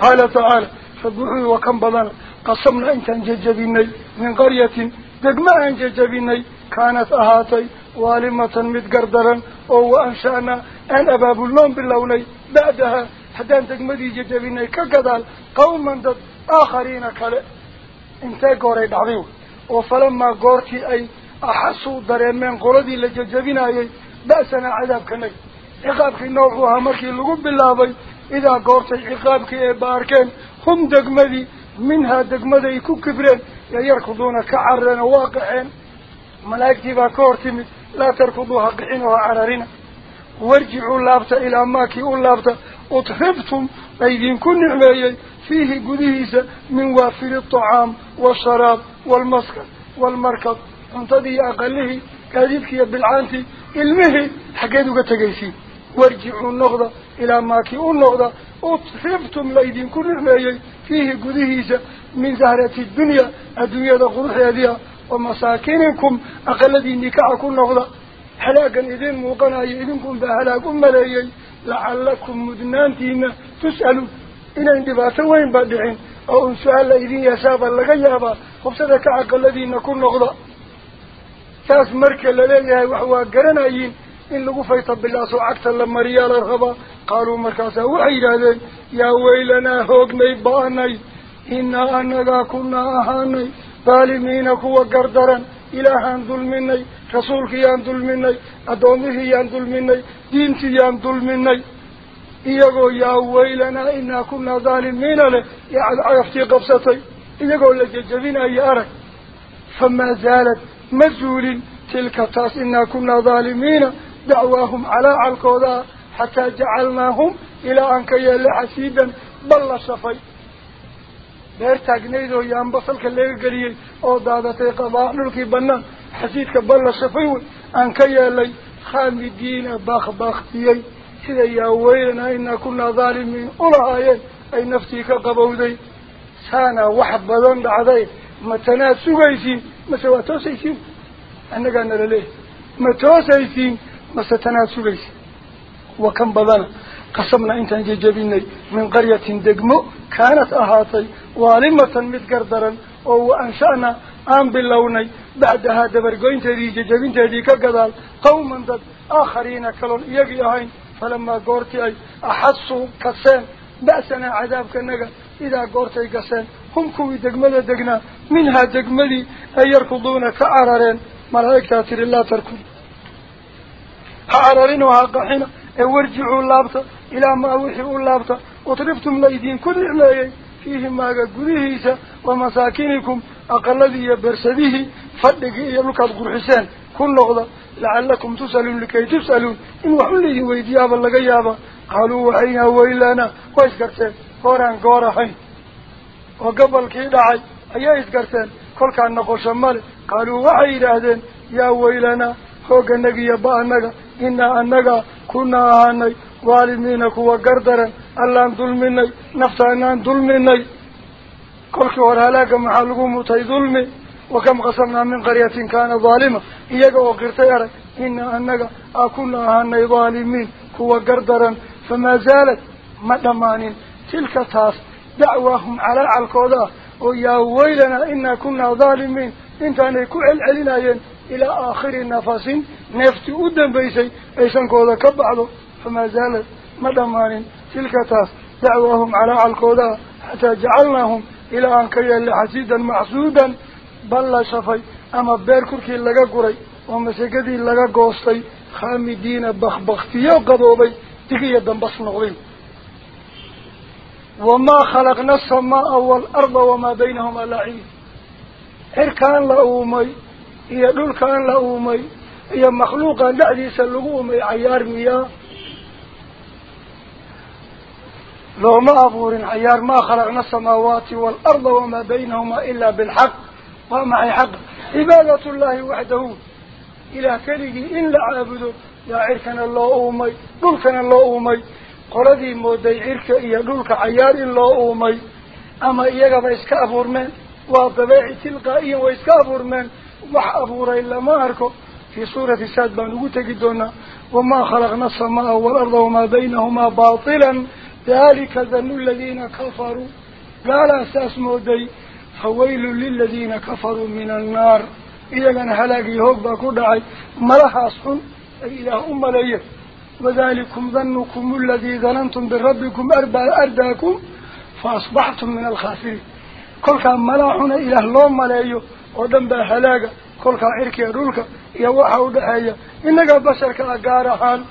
قال تعالى فبعوا وكم بضنا قسمنا انت ججبيني من قرية. دقما إن ججبيني. كانت أهاتي. وألمة متقردرا أو أنشأنا أن أباب اللون باللوني بعدها حتى أن تقمدي ججبيني كقدال قوما ضد آخرين كلا axasuu dareemeen qoladii la jajabinayay ba'sanaa cadaabkanay ciqaabkii noocuu ahaa markii lagu bilaabay idaa goortay ciqaabkii ee baarkeen hum degmadii minhaa degmaday ku kibreen yayarkuduuna ka carareen oo waa qaxeen malaa'igtii baa ka hor timid laa tarkuduu ha qixin oo ha cararina warjicuu laabta ilaa maakii u laabta utribtum laydinku nicmeeyey فيه قديسة من وافر الطعام والشراب والمسكن والمركب. أنتدي أقله كذبك بالعانتي المه حقيدك تقيسين وارجعوا النغضة إلى ماكي النغضة اطربتم ليدين كل رمي فيه قديسة من زهرة الدنيا الدنيا قروح يديها ومساكنكم أقل دي نكاعكم حلاكا إذن موقنا يئذنكم بهلاك ملايين لعلكم مدنانتين تسألوا. إن اندباسوا وين بادعين أو إن سؤال لإذن يسابا لغيابا خبصدك عقا الذي نكون نغضا. ساس مركا لليها وحوا قرنائين إن لغو فيطب الله سعكتا لما ريال الغبا. قالوا مركاسا وحيدا ذين يا ويلنا هوقني باني. إنا أنقا كنا أهاني. ظالمينك قردرا ilaahaan dulminay rasuulkiyaan dulminay addoomihiyaan dulminay diintiyaan dulminay iyagoo yaa weylanaa inaa kunaa dhaalimiina leh yaa cadcagaftii qabsatay iyagoo la jejabinaya arag famaa zaalad ma zuulin tilka taas inaa kunaa dhaalimiina dacwaahum calaacalkoodaa xataa jacalnaahum ilaa aan ka yeelle xasiidan bal la shafay beer taagnaydoo yaan basalka laga geliyey oo daadatay qabaa dhulkii banaan xasiidka bal la shafay wey aan ka yeelay khaamidiina baakbaaktiyey sida yaa weylanaa inaa kunaa dhaalimiin ulahaayeen أي نفتي كقبودي سانا وحب بضن دعضي ما تناسوغيسين ما سوى توسيسين أنك أنا لليه ما قسمنا انت ججبيني من قرية دقمو كانت أهاتي. ظالمة متقردرا وهو أنشأنا. آن باللوني بعدها دبرقوين تدي ججبين تدي كقدال. قوما ضد آخرين كلون يقي أهين. فلما قورتي أحسوا كسين. بأسنا عذاب كنغا إذا قورتي كسين هم كوي دقمدا دقنا. منها دقمدي أي يركضون كعررين ملائكة تري الله تركض. كعررين وهاقحين. ورجعوا اللابطة. إلى ما وحيوا اللابطة وطرفتم ليدين كل إعلايين فيهم ما قدهيسا ومساكنكم أقلذي برسده فدق يلقى القرحسان كل نغضة لعلكم تسألون لكي تسألون. إن وحله ويديابا لقيابا قالوا وحينا وإلانا وإسكرتين قوران قورحين وقبل كي دعي. أي إسكرتين كل كان نقول شمال قالوا وحي هذين يا ويلنا هوق النقي يبا النقا. إنا النقا. كنا ظالمين كوا قردرا ألان ظلمني نفتانا ظلمني كل كور هلاك محلقو متي ظلمي. وكم قسمنا من قرية كان ظالمة. إياك وقرتي إنا أنك أكنا هاني ظالمين. كوا قردرا. فما زالت مدمان تلك تاس دعواهم على العالكوضة ويا ويلنا إنا كنا ظالمين. انتاني كعل علينا إلى آخر النفس نفتي أدن بيسي. أيسان كوضا كبعضو. فما زالت مدمان تلك تاس دعواهم على العالكوضة حتى جعلناهم إلى أن كي حسيدا محسودا بل شفي. أما بير كركي لغا قري. ومسيقدي لغا قوستي. خامدين بخبختي وقضوبي تقيا دنبس نغلين وما خلقنا السماء والأرض وما بينهما لعين. إركان لأومي هي دول كان لأومي هي مخلوقا لعدي سلقومي عيار مياه. لو ما أبور عيار ما خلقنا السماوات والأرض وما بينهما إلا بالحق ومع الحق عبادة الله وحده. إلى كله إلا لا يا عركنا الله أمي دلكنا الله أمي. قردي مودي عركة يا دلك عيار الله أمي. أما إياك بإسكا أبور من وطبيعي تلقائي وإسكا أبور من. وح أبور إلا ما أركو. في سورة السادة نقول تجدونا وما خلقنا السماء والأرض وما بينهما باطلاً. Kafaruu gaalaa saas mooday fawaylun liladiina kafaruu min annaar iyagana halaagii hoog baa ku dhacay malahaas xun ay ilaah u maleeyeen وذلكم ظنكم الذي ظننتم بربكم أرداكم. فأصبحتم من الخاسرين. كل كان ملاحنا إلى الله ملايو ودن بهلاقة كل كان عركي رولك يوحى ودحية إنك بشرك أقارحان.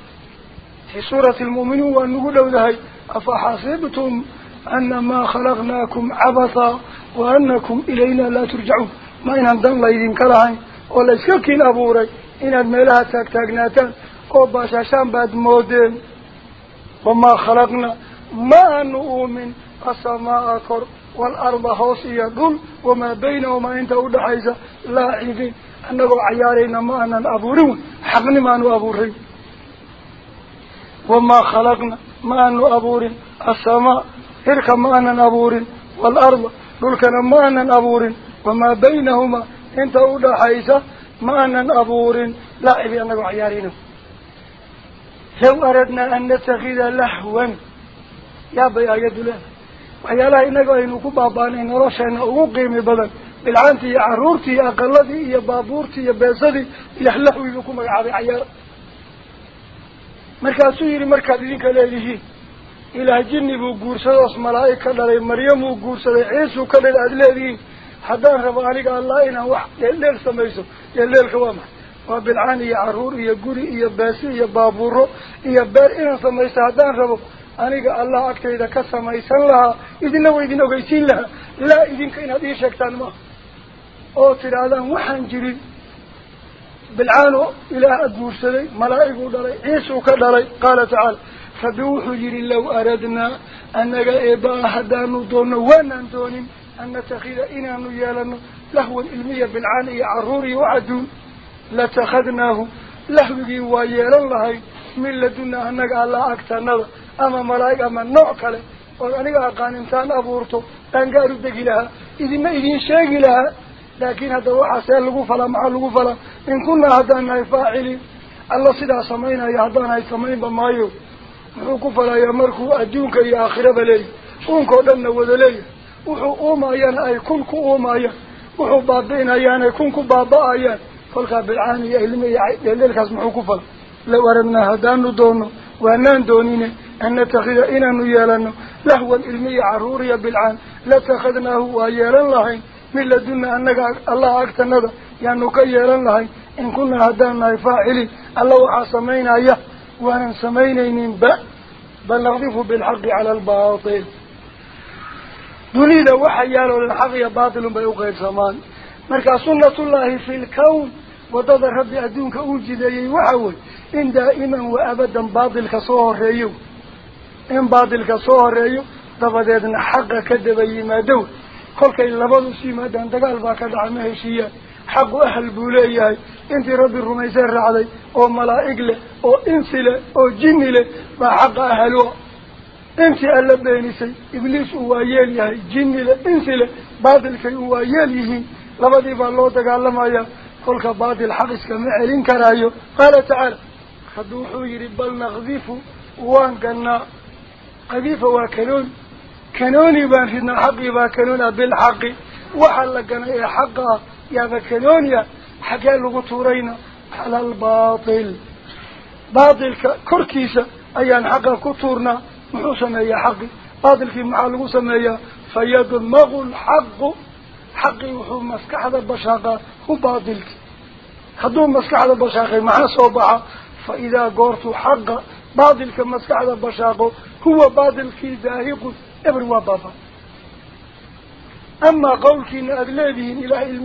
في سورة المؤمنون ونقول له أفحسبتم أنما خلقناكم عبثا وأنكم إلينا لا ترجعون. ما إن هندن الله يدين كلاهين ولا يسكين أبوري إن الميلها تاك تاكناتان وباشاشان بعد مودين. وما خلقنا ما نؤمن. السماء كر والأرض حوصية دول وما بينهما انت ودحيزة لاعبين أنه عيارين ما أننا أبورون. حقني ما أنه أبورين وما خلقنا ما أنه أبورين السماء إرك ما أننا أبورين والأرض كان ما أننا أبورين وما بينهما انت ودحيزة ما أننا أبورين لاعبين أنه عيارين لو أردنا أن نتخذ لهوا. يا بي آيات له وحيالها إنك أين كباباني نرشينا أقيم بدن بالعانتي يا عرورتي يا قلدي يا بابورتي يا بيصدي يحلحوا يكون عاري عيار. مركز يري مركز ذيك ليه إلى جني بقورسة أس ملائكة لري مريم بقورسة عيسو كل الأدلين حدان ربانيك الله إنه واحد يليل سميسو يليل كوامه وبالعاني يا عرور يا قري يا باسي يا بابورو يا بار إنا سميسا هدان ربو أنيق الله أكتايدا كسميسا لها إذن لو إذن أغيسين لها لا إذن كإن هذه شكتان ما أو ترادان وحن جري بالعانو إلى أدور سلي ملائكو دلي عيسو كدلي قال تعالى فبوحو جري لو أردنا أنك إبا هدانو دون وأنا دون أن نتخذ إنا نيالنا لهو الإلمية بالعاني عروري وعدون لاتخذناه لهوغي ويلا الله من لدنا أنك الله أكتنا أما ملايك أما النوع كله aniga aqaan intaan abuurto qaangaar u degi lahaa idinma idin sheegi lahaa لكن هذا هو عسير لغفلة مع لغفلة إن كنا هذا ما يفاعلي الله صدع سمعينا يهدانا يسمعين بمايو. لغفلة يا مركو أدونك يا آخرة بلي أونك ودن وذلي وحو أوما يانا أي كنك أوما يانا وحو بابين أيانا كنك بابا أيانا فالقى بالعاني أهلما يهلل كاسمحو كفلة لو أردنا هدان دونه وأنان دونينا أن نتخذ إنا نيالنا. لهو الإلمية عروريا بالعان. لاتخذناه وأيالا لهين. من لدن أنك الله أكتنا يعني نكيّر الله إن كنا هدانا فاعلي الله عصمين أيه وأن سمين إنين بل نغذف بالحق على الباطل. دنيا وحيانا للحق يا باطل بيوغير زمان مركا سنة الله في الكون. وضد ربي أدونك أوجد أيه وحوي. إن دائما وأبدا باطل كصور أيه إن باطل كصور أيه تفضل حق كذب أيه ما دول ahal buu leeyahay intii rabbi rumaysay raacday oo malaa'ig leh oo insi leh oo jinni leh baa xaqa ahalua intii alla beenisay ibliis uu waa yeel yahay jinni leh insi leh baatilkay uu waa yeel yihiin labadii baa loo dagaalamayaa kolka baatil xaq iskama celin karaayo qaala tacaala rabbi wuxuu yidhi bal naqdifu waan gannaa qadiifa waa kanooni كنوني بان في الحق با كنونا بالحق. وحلقنا يا حقا يا ذا كنونيا. حقا لغتورينا على الباطل. باطل كركيسة أيان حقا كتورنا محوسما يا حقي باطل في محلوسما يا فيدمغ الحق. حقي وحو مسكح ذا البشاقة هو باطل. خدوه مسكح ذا البشاقة مع صوبعة. فإذا قرت حقا باطل كمسكح ذا البشاقة هو باطل في ذاهي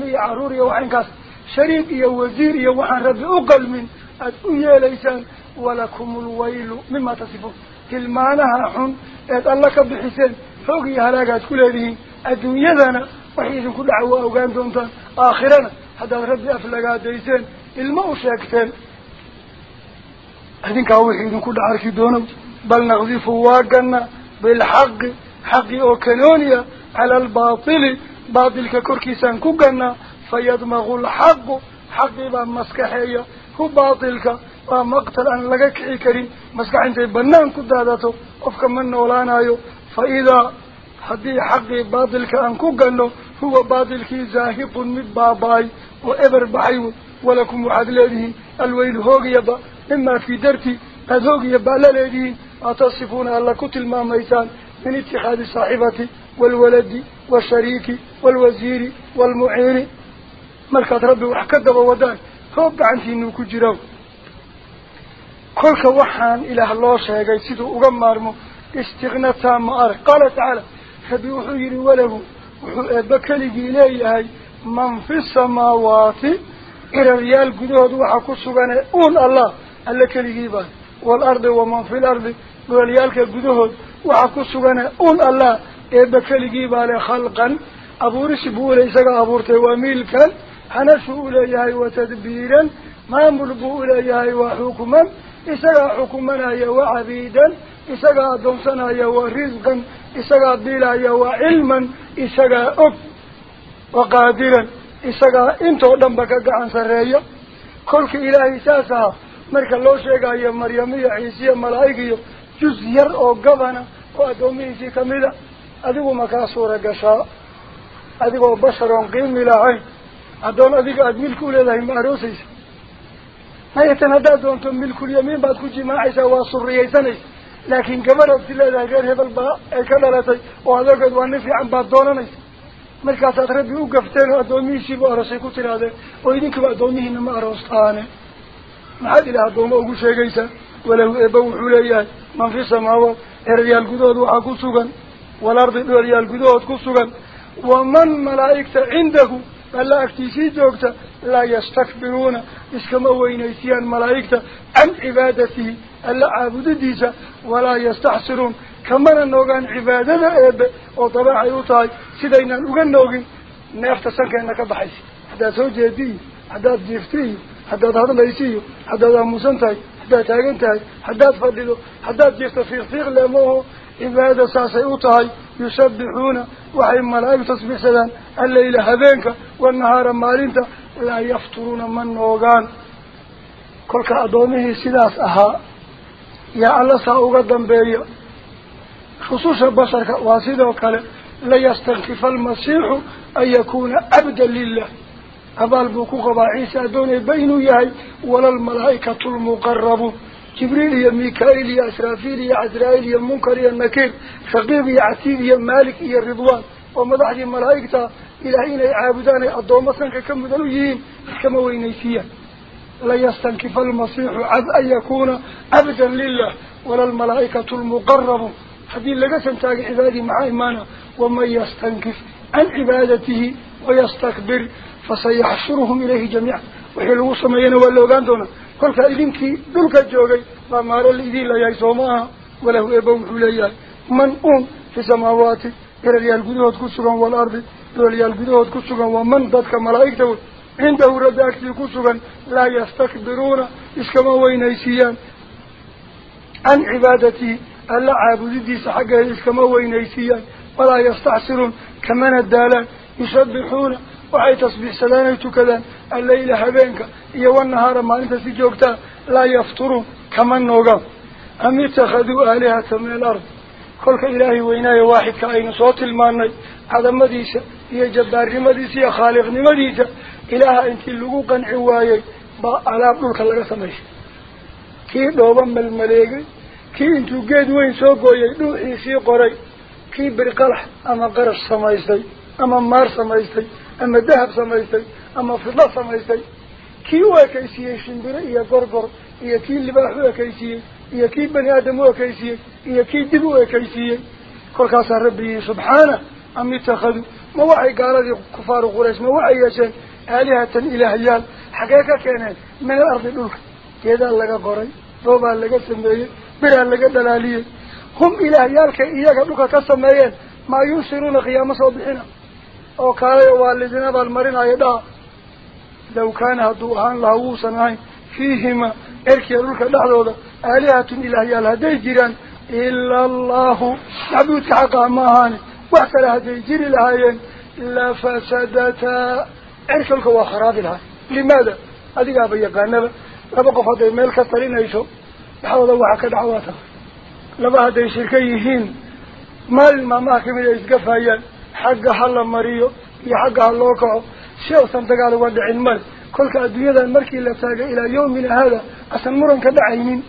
iyo carruur iyo waxaynkaas shariik iyo wasiir iyo waxaan rabbi u qalmin aada u yeelaysaan walakum lwaylu mima tasifuun tilmaanaha xun eed alla ka bixiseen xoog iyo halaagaad ku leedihiin adduunyadana waxay idinku dhaca waa ogaan doontaan aakhirana haddaad rabbi aflagaadayseen ilmo u sheegteen idinkaa wixii idinku dhac arki doonow bal naqdifu waa gana ganaa fayadmaqu lxaqu xaqii baa maskaxeeya hu baatilka waa maqtal aan laga kici karin maskax intay banaan ku daadato qofka ma noolaanayo fa idaa haddii xaqii baatilka aan ku gano huwa baatilkii zaahiqun mid baaba-ay oo eber baxay wey walakum waxaad leedihiin alweylu hoogiyaba mimaa fii darti aad hoogiyaba alla leedihiin atasifuuna alla ku tilmaamaysaan min itikaadi saaxibati waalwaladi washariiki waalwasiiri waalmuciini markaad rabbi wax ka daba wadaan hoog gacantiinuu ku jira kolka waxaan ilaah loo sheegay siduu uga maarmo istiknataa ma arag qaala tacaala rabbi wuxuu yidhi walahu wuxuu eebba keligii leeyahay man fi samaawaati ciraryaal gudahood waxa ku sugane uun allah alle keligii baa waalardi waman fi lardi dhulalyaalka gudahood waxa ku sugane uun allah eebba keligii baa le khalqan abuurisi buu ule isagaa abuurtay waa miilkan hanashuu uleeyahay wa tadbiiran maamul buu uleeyahay waa xukman isagaa xukumanaya waa cabiidan isagaa addoonsanaya waa risqan isagaa bilaya waa cilman isagaa iyo juz yar oo gabana oo addoomihiisii kamid a adigu makaa suura gashaa adigoo bashar oon qiimi lahayn addoon adiga aada milki uleedahay ma aroosaysa mayatan haddaad doonto milkulyamiin baad ku jimaacaysaa waa suriyaysanaysa laakiin gabadhaad si leedahay reer hebel baa ay ka dhalatay oo adeegeed waa nin fiican baad doonanaysa markaasaad rabbi u gafteen oo addoomihiisiiba aroosay ku tirahdeen oo idinkiiba addoomihiina ma aroostaane wuxuu leeyahay man fi samaawaat eraryaal gudahood waxaa ku sugan walardi dhooryaal gudahood ku sugan waman malaa'igta cindahu alla agtiisii joogta laa yastakbiruuna iskama weynaysiyaan malaa'igta can cibaadatihi alla caabudidiisa walaa yastaxsiruun kamana noogaan cibaadada eebe oo dabeecay u tahay sidaynaan uga noogin neefta sankeena ka baxaysa haddaad soo jeedi iyo haddaad jiifti iyo aamusan tahay haddaad taagan tahay haddaad fadhido haddaad jirto fiiq fiiq leemaho cibaada saasay u tahay yusabbixuuna waxay malaa'ig tasbiixsadaan alleyla habeenka wanahaara maalinta laa yafturuuna ma noogaan kolka addoomihii sidaas ahaa yaa alla saa uga dambeeya rususha basharka waa sidoo kale layastankifa almasiixu an yakuuna cabdan lilah أبال بوكوكا عيسى دوني بين ياي ولا الملائكة المقرب. جبريل يا ميكائيل يا إسرافيل يا عزرائيل يا منكر يا النكير ثقيب يا عسيب يا مالك يا رضوان. ومضحي الملائكة إلى أين عابدان الضوما مثلا كم ذنوين كما وينيسيا لا يستنكف المصيح عبد أن يكون أبدا لله ولا الملائكة المقرب. حديث لك سنتاج عبادي مع إيمانا ومن يستنكف عن عبادته ويستكبر فسيحشرهم إليه جميعا. وحلو سمعين واللوغان دونا. كل كإذنك دلك الجوغي ما مارا الإذين لياي سوماها وله إبو حليا من أم في سماوات. إلى ليال قدوهد كسوغا والأرض. إلى ليال قدوهد كسوغا ومن ضدك ملايك دول عنده رداك لي كسوغا لا يستكبرون. إسكما وين إيسيان. عن عبادتي. ألا عابدتي سحقه. إسكما وين إيسيان. ولا يستعصرون كمان الدالان. يسبحونه kamana daalaan yusabbixuuna waxay tasbiixsadaan ay tukadaan alleyla habeenka iyo wanahaara maalinta si joogtaa laa yafturuun kama noogaan am ittakhaduu aalihata min alard kolka ilaahay weynaaye waaxidka aynu soo tilmaanay cadamadiisa iyo jabbaarnimadiisa iyo khaaliqnimadiisa ilaaha intii lagu qanci waayey baa alaab dhulka laga samaysay kii dhooba malmaleegay kii intuu geed weyn soo gooyay dhuuxiisii qoray kii birqalax ama qarash samaystay ama maar samaystay أما الذهب سميستي أما فضة كي هو كيسيه شندره إيا قرقر إيا كي اللي اللباحوه كيسيه إيا كي بني آدم آدموه كيسيه إيا كي دبوه كيسيه كل كاسا ربي سبحانه أم يتخذوا ما وعي قال لي كفار قريش موحي يشان آلهة إلهيال حقيقة كان من الأرض الأولى. كيدا لقى قري ضوبا لقى سمي بلا لقى دلالية هم إلهيال إلهيان كإياك أبوك كسميين ما يوصلون قيام صبحنا. أو كاري والدنا بالمرين عيدا لو كان هدوهان لهووسا ناين فيهما إركي أرولك دعوه آلهة إلهية لهدي جيران إلا الله نبي تحقها ماهان وحكا لهدي جير لهايين لفسدتا إركي لكوا خراب لها لماذا؟ هذه أبي يقانب لبقوا فضي ملكة طرين أيشو بحوة الله حكا دعواتها لبقوا هدي شركيهين مال ما ماكمل إذ قفايا kolka adduunyadan markii la taagay ilaa yawmina haada asan muran ka dhacaynin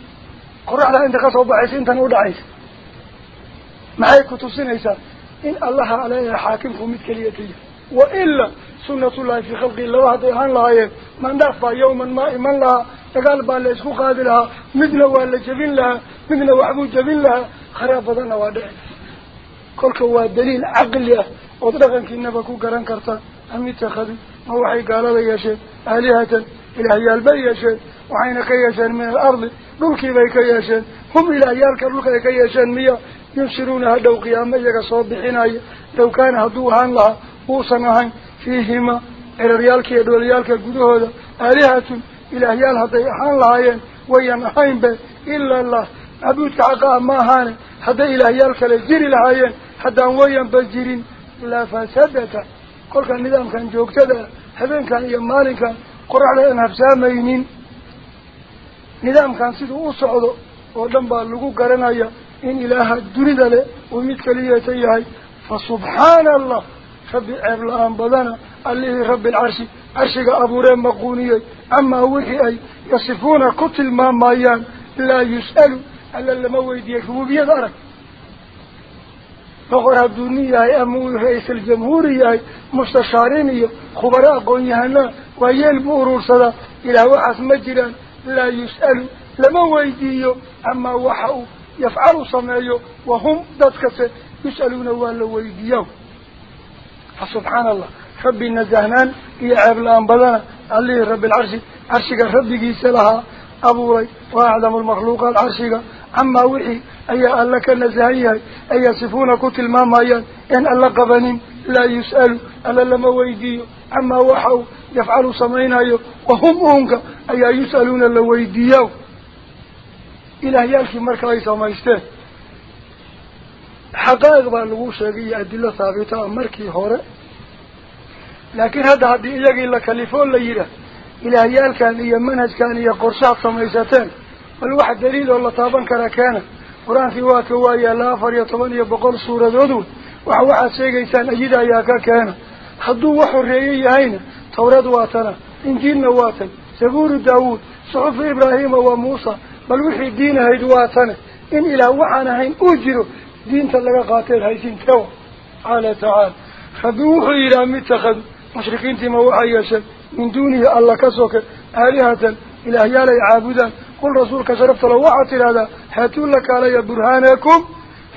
qoraxdaa inta kasoo baxaysa intan u dhacaysa maxay ku tusinaysaa in allaha aleeyahay xaakimku mid keliya ka yahay wa ila sunnatullahi fii khalqii laba hadday ahaan lahaayeen mandhaaf baa yawman maa iman lahaa dagaal baa la isku qaadi lahaa midna waa la jebin lahaa midna waxbuu jebin lahaa kharaab badanna waa dhici كلك هو دليل عقلية أطلقا كنبا كوكران كرتا أمي تخذي ما حي قال لي يا شيء آلهة إلى هي البي يا شيء وعينك يا شيء من الأرض نلقي بيك يا شيء هم إلى هيالك نلقيك يا شيء مية ينشرونها دو قيام بيك صابحين أي لو كان هدوهان لها وصنعهم فيهما إلى ريالك يا دول ريالك قدوه آلهة إلى هيال هطيحان لها وينحين به إلا الله أبوت عقاء ما هان هذا إلى هي الكل لجير العين wayanba jirin lafasadata kolka nidaamkan joogtada ah habeenkan iyo maalinkan qoraxda aan habsaamaynin nidaamkan siduu u socdo oo dhan baa lagu garanaya in ilaaha dunida leh uu mid keliyeeta yahay fa subxaana allah rabbi ceeb la-aan badana allihii rabbi alcarshi carshiga abuuree maquuniyey amaa wixii ay yasifuuna ku tilmaamayaan laa yus'alu alla lama weydiiyey rubuubiyada arag khubaro aqoon-yahanaa waa yeel buu uruursadaa ilaah waxaas ma jiraan laa yus'alu lama weydiiyo amaa waxa uu yafcalu sameeyo wahum dadkase yus'aluuna waa la weydiiya fa subxaana allah rabbi nasahnaan iyo ceeb la-aan badana allihii rabbi alcarshi carshiga rabbigiisa lahaa abuuray wa acdamu lmakhluuqaat carshiga wixii ayaa alla ka nasahan yahay ay yasifuuna ku tilmaamayaan in alla qabanin laa yus'alu alla lama weydiiyo camaa waxa uu yafcalu samaynayo wahum uunka ayaa yus'aluuna la weydiiya ilaahyaalkii marka ay samaysteen xaqaa'iq baa lagu sheegay iyo adilo haabita ah markii hore laakiin hadda haddii iyagii la kalifoo la yidhaah ilaahyaalkan iyo manhajkan iyo qorshaad samaysateen الواحد دليل الله طابا كرا كان. قرآن في واك يا لا فر يطمن يبقل سورة ذو وحا وحا سيقيسان أجيدا ياكا كان. حدو وحو الرئي أين تورا دواتنا انجيلنا واتن سبور داوود صحف إبراهيم وموسى. بل وحي الدين هاي دواتنا إن إلى وحانا هين أجروا دين تلقى قاتل هاي تو على تعال. حدو وحي إلا متخذ مشرقين تيما وحي من دونه الله كسوك. آلهة إلى إلهيالي عابدا قل رسولك شرفت لوحة هذا. حاتوا لك علي برهانكم.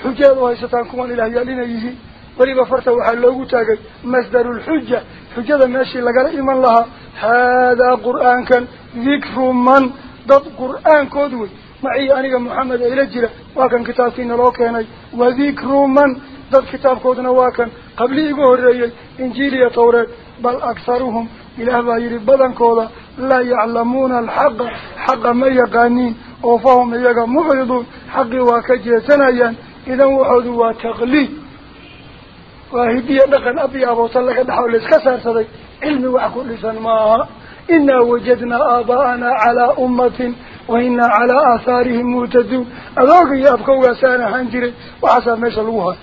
حجة الله ستانكم عن الهي لنا يزي وليب فرته وحلوه تاقي مصدر الحجة. حجة ماشي لقال إيمان لها. هذا قرآن كان ذكر من ضد قرآن كودوي. معي أنا محمد إلى الجلة وكان كتاب فينا لو كاني. وذكر من ضد كتاب كودنا وكان. قبل إيقوه الرأي إنجيل يطورك بل أكثرهم إله بايري بدن كودا. Mucriduun xaqii waa ka jeesanayaan idan waxoodu waa taqliid waa hidiya dhaqan ab iyo aboota laga dhaxo layska saarsaday cilmi wax ku dhisan maaha inaa wajadnaa aabaa'anaa calaa ummatin wa inaa calaa aahaarihim muhtaduun adooga iyo abkowgaasaan ahaan jiray waxaasaa meesha lagu hayo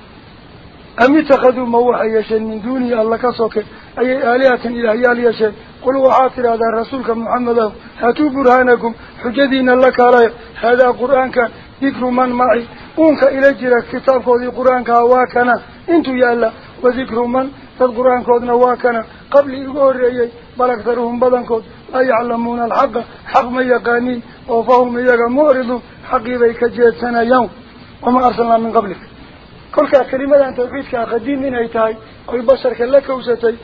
am itakaduu ma waxay yeesheen min duunihi alla ka soke ayay aalihatan ilaahyaal yeesheen قلوا عاطر هذا رسولك محمد هاتوا برهانكم حجدين لك علي هذا قرآنك ذكر من معي. أونك إلى جرك كتاب وذي قرآنك هواكنا إنتو يا الله وذكر من فالقرآنك وذي هواكنا قبل إغور يأي بل أكثرهم بدنك لا يعلمون الحق. حق من أو وفهم من يقامورد حقي بيك جيتنا يوم. وما أرسلنا من قبلك. كل كلمة عن توقيتك أخذين من أيتهاي أو البشر كلك وستي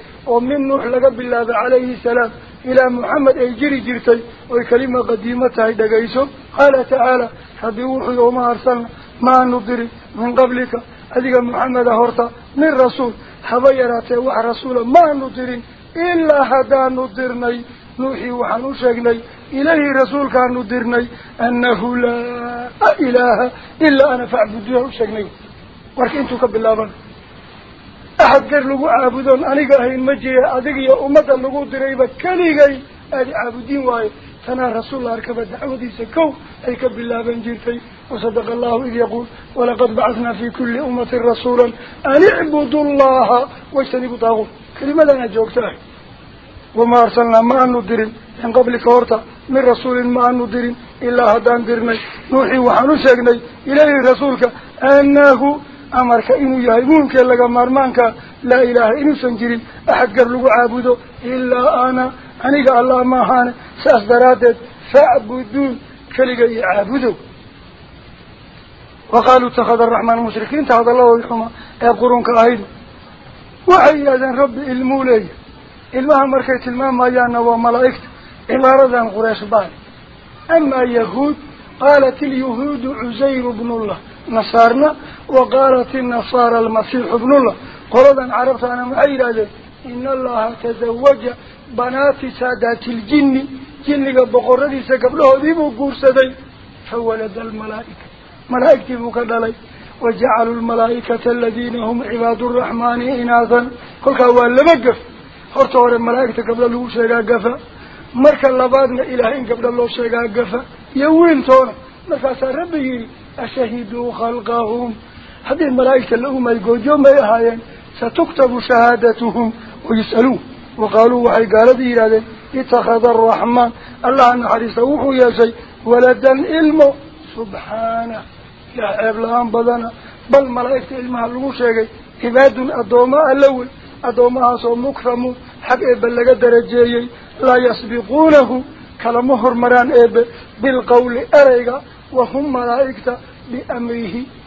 min nuux laga bilaabay calayhi salaam ilaa muxamed ay jiri jirtay oy kelima qadiimo tahay dhagayso qaala tacaala rabbi wuxuu yihi wama arsalna maanu dirin min qablika adiga maxameda horta min rasuul haba yaraatee wax rasuula maanu dirin ilaa haddaanu dirnay nuuxii waxaan u sheegnay ilayhi rasuulkaanu dirnay annahu laa ilaaha ilaa ana facbuduha u أحد قال لغو عابدون أني قاهين مجيه أدقية أمدا لغو دريبا كليغي أدي عابدين واي. تنا رسول الله أركب الدعوة دي سكو أركب الله بنجيرتي وصدق الله إذ يقول ولقد بعثنا في كل أمة رسولا أن اعبدوا الله واجتنبوا طاغوت. كلمة لنا جوكتاه وما أرسلنا ما أن ندرم من قبل كورتا من رسول ما أن ندرم إلا هدان درمي نوحي وحنو إليه رسولك. أنه أمر إنه يهي ممكن لك مرمانك لا إله إنه سنجري أحد قبل عابده إلا أنا أنيك الله ما هان سأصدراتك فأبدون كلك يعابده وقالوا اتخذ الرحمن المشركين تخذ الله ويحمى يقولون أهيد وعي أذن رب المولي إلوها مركيت ما مايانا وملائكة إلا رضان قريش بال أما يهود قالت اليهود عزير بن الله نصارنا وقالت النصارى المسيح ابن الله. قلت أن عرفت أنا معي رجل إن الله تزوج بنات سادات الجن. جن قبقر رديس قبله ديبه قرصة دي فولد الملائكة. ملائكة مكدلي وجعلوا الملائكة الذين هم عباد الرحمن إناثا. قلت أولا مقف أرتور الملائكة قبل الله شيئا قفا مركا لبادنا إلهين قبل الله شيئا قفا يوين تونا. نفاسا ربي. Khalqahum haddii malaa'igta la umay goojo may ahaayeen satuktabu shahaadatuhum wayus'aluun waqaaluu waxay gaaladii yidhahdeen itakhada araxmaan allaha naxariista wuxuu yeeshay waladan ilmo subxaanah ilaah ceeb la-aan badana bal malaa'igta ilmaha lagu sheegay cibaadun addooma alla wey addoomahaasoo mukramuun xag eebbe laga darajeeyey laa yasbiquunahu kalama hormaraan eebbe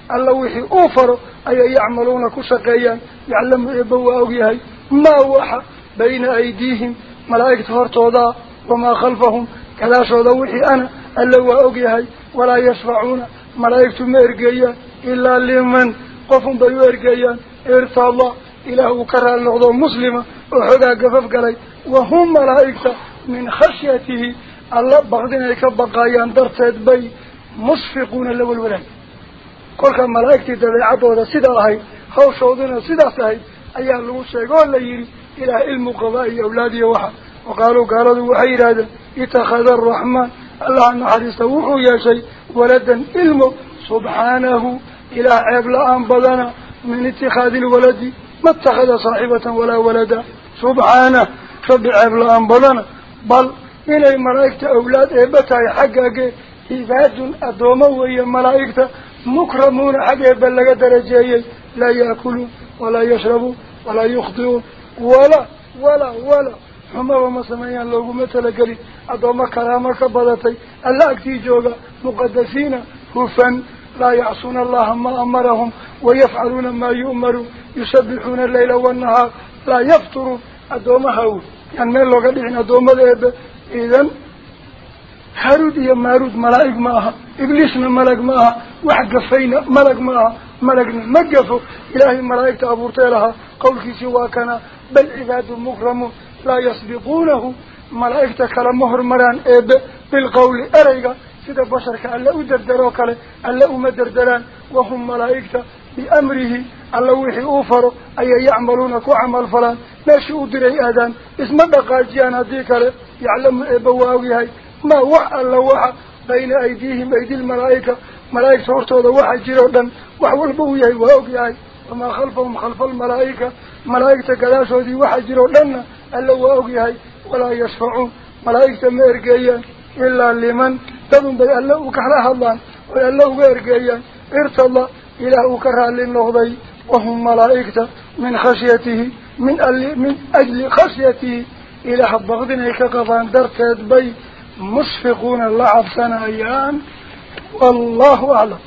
alla wixii uu faro ayay yacmaluuna ku shaqeeyaan yaclamu eebbe waa ogyahay maa waxa bayna aydiihim malaa'igta hortoodaa wamaa khalfahum gadaashooda wixii ana alla waa ogyahay walaa yashfacuuna malaa'igtu ma ergeeyaan ilaa liman qofun bay u ergeeyaan irtada ilaah uu ka raali noqdo muslima oo xoogaa gafaf galay wahum dabeecadooda sidaa ahayd hawshooduna sidaas ahayd ayaa lagu sheegay oo la yidhi ilaah ilmu qabaa iyo awlaadiyo waxa waqaaluu gaaladu waxay yidhaahdeen itakhada araxmaan allaha naxariista wuxuu yeeshay waladan ilmo subxaanahu ilaah ceeb la-aan badana min itikhaadi lwaladi ma itakhada saaxibatan walaa walada subxaanah rabbi ceeb la-aan badana bal inay malaa'igta awlaad eeba tahay xaggaage إباد أدوما وهي ملائكة مكرمون حقيبا لك درجيا لا يأكلوا ولا يشربوا ولا يخطئوا ولا ولا ولا. هم وما سمعين لو مثل قريب أدوما كرامك بلتي ألاك تيجوغا مقدسين هفا لا يعصون الله ما أمرهم ويفعلون ما يؤمروا يسبحون الليل والنهار. لا يفطروا أدوما هول يعني لو قريبا أدوما إذن haruud iyo maaruud malaa'ig ma aha ibliisna malag ma aha wax gafayna malag ma aha malagna ma gafo ilaahay malaa'igta abuurtee lahaa qawlkiisii waa kana bal cibaadu mukramuun laa yasbiquunahu malaa'igta kale ma hormaraan eebe bilqawli ereyga sida basharka alle u derderoo kale alle uma derderaan wahum malaa'igta biamrihi alla wixii uu faro ayay yacmaluuna ku ما وح الله بين أيديهم أيدي الملائكة. ملائكة صورته وح جيرودن وح والبوية وأوجي وما خلفهم خلف الملائكة. ملائكة كلاسو دي وح جيرودن ألا وأوجي ولا يشفعون. ملائكة ميرجيا إلا لمن؟ تدم بي ألا وكرها الله. وألا ويرجيا ارتضى إلى وكرها للنهضي وهم ملائكة من خشيته. من من أجل خشيته. إلى حبغدنا كقضان درتاد بي. الله عبسنا أيام والله أعلم.